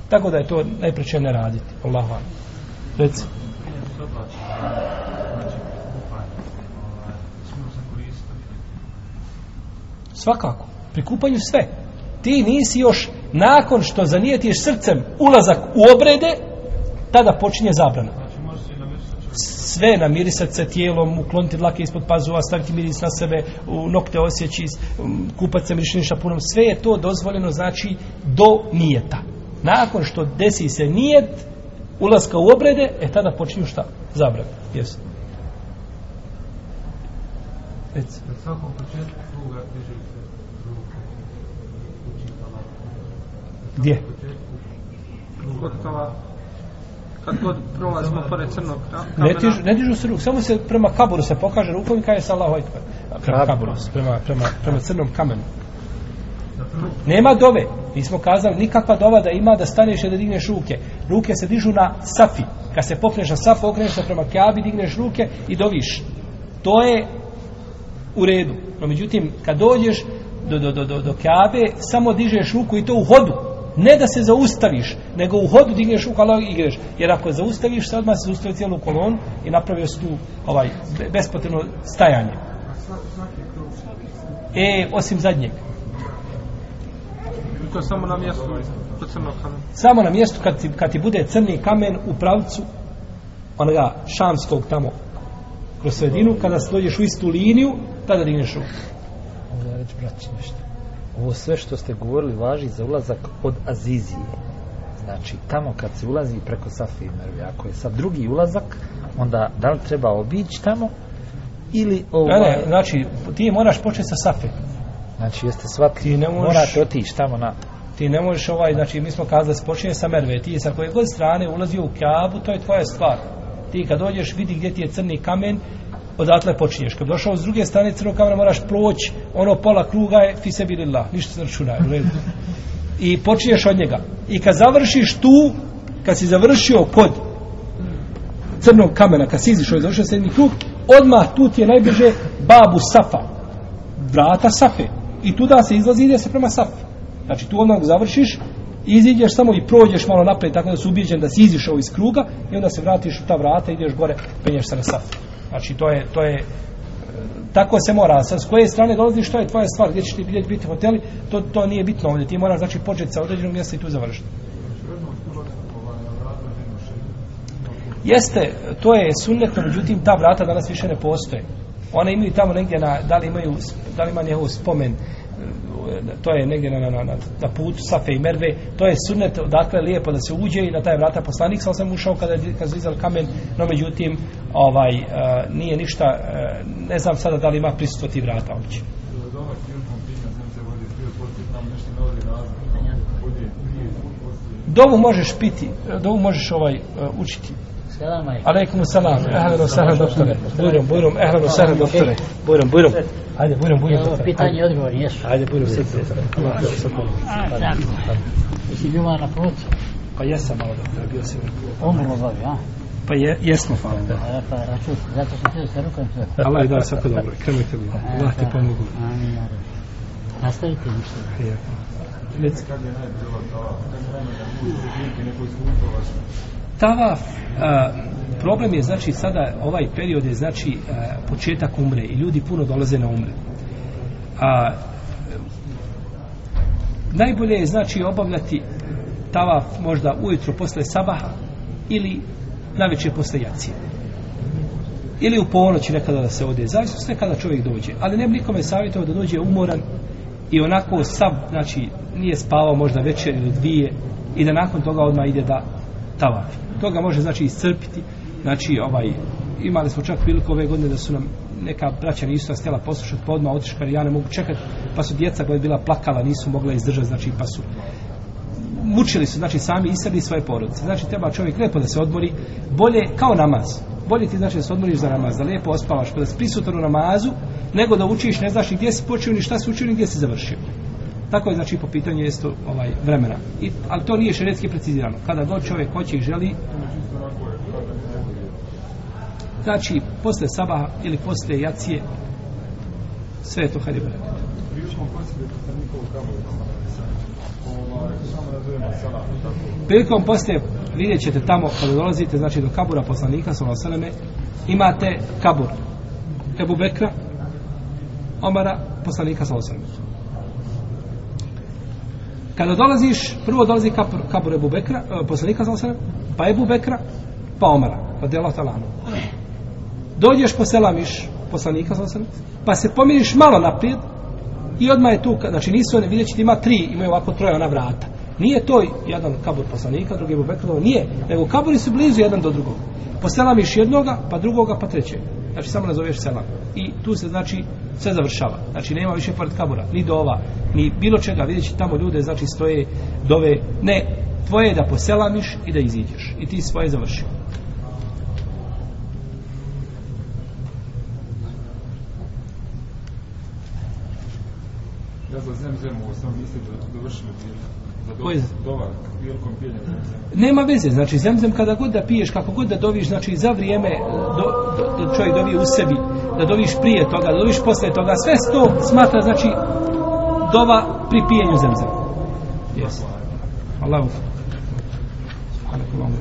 Tako da je to najpreće ne raditi. Allahu akbar. Reci. Svakako. Pri kupanju sve. Ti nisi još, nakon što zanijetiš srcem ulazak u obrede, tada počinje zabrana. Sve namirisati se tijelom, ukloniti dlake ispod pazuva, staviti miris na sebe, u nokte osjeći, um, kupati se mirišnim šapunom. Sve je to dozvoljeno, znači, do nijeta. Nakon što desi se nijet, ulaska u obrede, e tada počinju šta? Zabrana. Jesu. Reci. Na svakom početku kruga diže se ruke. Tava. Gdje? Kod kad god prolazimo pored crnog ka- Ne, kamena, tižu, ne dižu se ruk, samo se prema kaburu se pokaže rukom i kaže se Allahu Ekber. Prema kaburu, prema, prema, prema crnom kamenu. Nema dove. Mi smo kazali nikakva dova da ima da staneš i da digneš ruke. Ruke se dižu na safi. Kad se popneš na safu, okreneš se prema kjabi, digneš ruke i doviš. To je u redu. No međutim, kad dođeš do, do, do, do, do kjabe, samo dižeš ruku i to u hodu. Ne da se zaustaviš, nego u hodu digneš ruku, ali i greš. Jer ako zaustaviš, se odmah se zaustavi cijelu kolonu i napravio se tu ovaj, be- bespotrebno stajanje. E, osim zadnjeg. to samo na mjestu kod crnog kamena. Samo na mjestu kad ti, kad ti bude crni kamen u pravcu onoga šamskog tamo kroz sredinu, kada se dođeš u istu liniju, tada digneš ruku. Mogu ja reći, braći, nešto. Ovo sve što ste govorili važi za ulazak od Azizije. Znači, tamo kad se ulazi preko Safi i Merve, ako je sad drugi ulazak, onda da li treba obići tamo ili Ne, ovaj, ne, znači, ti moraš početi sa safe. znači jeste shvatili, Ti ne možeš- morate otići tamo na Ti ne možeš ovaj, znači mi smo kazali da se počinje sa merve, ti sa koje god strane ulazio u kjabu, to je tvoja stvar. Ti kad dođeš vidi gdje ti je crni kamen, odatle počinješ. Kad došao s druge strane crnog kamena moraš proći, ono pola kruga je fi sebi lillah, ništa se ne računa, u redu. i počinješ od njega. I kad završiš tu, kad si završio kod crnog kamena, kad si izišao i završio sedmi krug, odmah tu ti je najbliže babu Safa. Vrata Safe. I tu da se izlazi ide se prema Safi. Znači tu odmah završiš, iziđeš samo i prođeš malo napred, tako da si ubijeđen da si izišao iz kruga i onda se vratiš u ta vrata, ideš gore, penješ se na saf. Znači to je, to je e, tako se mora, sa s koje strane dolaziš, što je tvoja stvar, gdje ćeš ti gdje biti hoteli, to, to nije bitno ovdje, ti moraš znači početi sa određenog mjesta i tu završiti. Jeste, to je sunnetno, međutim ta vrata danas više ne postoje. One imaju tamo negdje na, da li imaju, da li ima njegov spomen, to je negdje na, na, na, na putu Safe i Merve, to je sunnet, odakle lijepo da se uđe i na taj vrata poslanik, sam sam ušao kada, je kazizal kamen, no međutim, ovaj, e, nije ništa, e, ne znam sada da li ima prisustvo ti vrata uopće. Dovu možeš piti, dovu možeš ovaj uh, učiti. Selam alejkum. Alejkum selam. Ehlen wa sahlen doktore. Bujrum, bujrum, ehlen wa sahlen doktore. Bujrum, bujrum. Ajde, bujrum, bujrum. Evo, pitanje i odgovor, jesu. Ajde, bujrum, sad se. Allah, da se A, tako. Jesi bio malo na putu? Pa jesam malo doktore, bio sam. Umrlo obavi, a? Pa je, jesmo, hvala da. Pa, račun, zato sam htio sa rukom sve. Allah je dao svako dobro. Kremite mi. Allah ti pomogu. Amin, ja rabbi. Nastavite ništa. Je. Reci. Tavaf, a, problem je znači sada ovaj period je znači a, početak umre i ljudi puno dolaze na umre. A, najbolje je znači obavljati tavaf možda ujutro posle sabaha ili navečer posle jacije. Ili u ponoći nekada da se ode, zavisno sve kada čovjek dođe. Ali ne bi nikome savjetovao da dođe umoran i onako sav, znači nije spavao možda večer ili dvije i da nakon toga odmah ide da tavafi. Toga može znači iscrpiti. Znači ovaj imali smo čak priliku ove godine da su nam neka braća nisu nas htjela poslušati, pa odmah otišli, ja ne mogu čekati, pa su djeca koja je bila plakala, nisu mogla izdržati, znači pa su mučili su, znači sami i svoje porodice. Znači treba čovjek lepo da se odmori, bolje kao namaz. Bolje ti znači da se odmoriš za namaz, da lijepo ospavaš, pa da si prisutan u namazu, nego da učiš, ne znaš ni gdje si počeo, ni šta si učio, ni gdje si završio. Tako je znači po pitanju isto ovaj vremena. I, ali to nije šeretski precizirano. Kada god čovjek hoće i želi znači posle sabaha ili posle jacije sve je to hajde brate. Prilikom poslije vidjet ćete tamo kada dolazite znači do kabura poslanika sallallahu imate kabur Ebu Bekra Omara poslanika sallallahu kada dolaziš prvo dolazi kabur, kabur Ebu Bekra uh, poslanika sallallahu pa Ebu Bekra pa Omara pa ta'ala talanu. dođeš poselamiš poslanika sallallahu pa se pomiriš malo naprijed i odmah je tu, znači nisu one, vidjet ćete ima tri, imaju ovako troje ona vrata. Nije to jedan kabur poslanika, drugi Ebu Bekra, nije, nego kaburi su blizu jedan do drugog. Poselamiš jednoga, pa drugoga, pa trećeg. Znači samo nazoveš selam. I tu se znači sve završava. Znači nema više pored kabura, ni dova, ni bilo čega. Vidjet tamo ljude, znači stoje dove. Ne, tvoje je da poselamiš i da iziđeš. I ti svoje završio. Ja za zemzemu sam mislim da dovršimo za Koji? zemzemu. Nema veze, znači zemzem kada god da piješ, kako god da doviš, znači za vrijeme do, do, čovjek dovi u sebi, da doviš prije toga, da doviš posle toga, sve to smatra, znači, dova pri pijenju zemzem. Yes. Allahu. Allahu.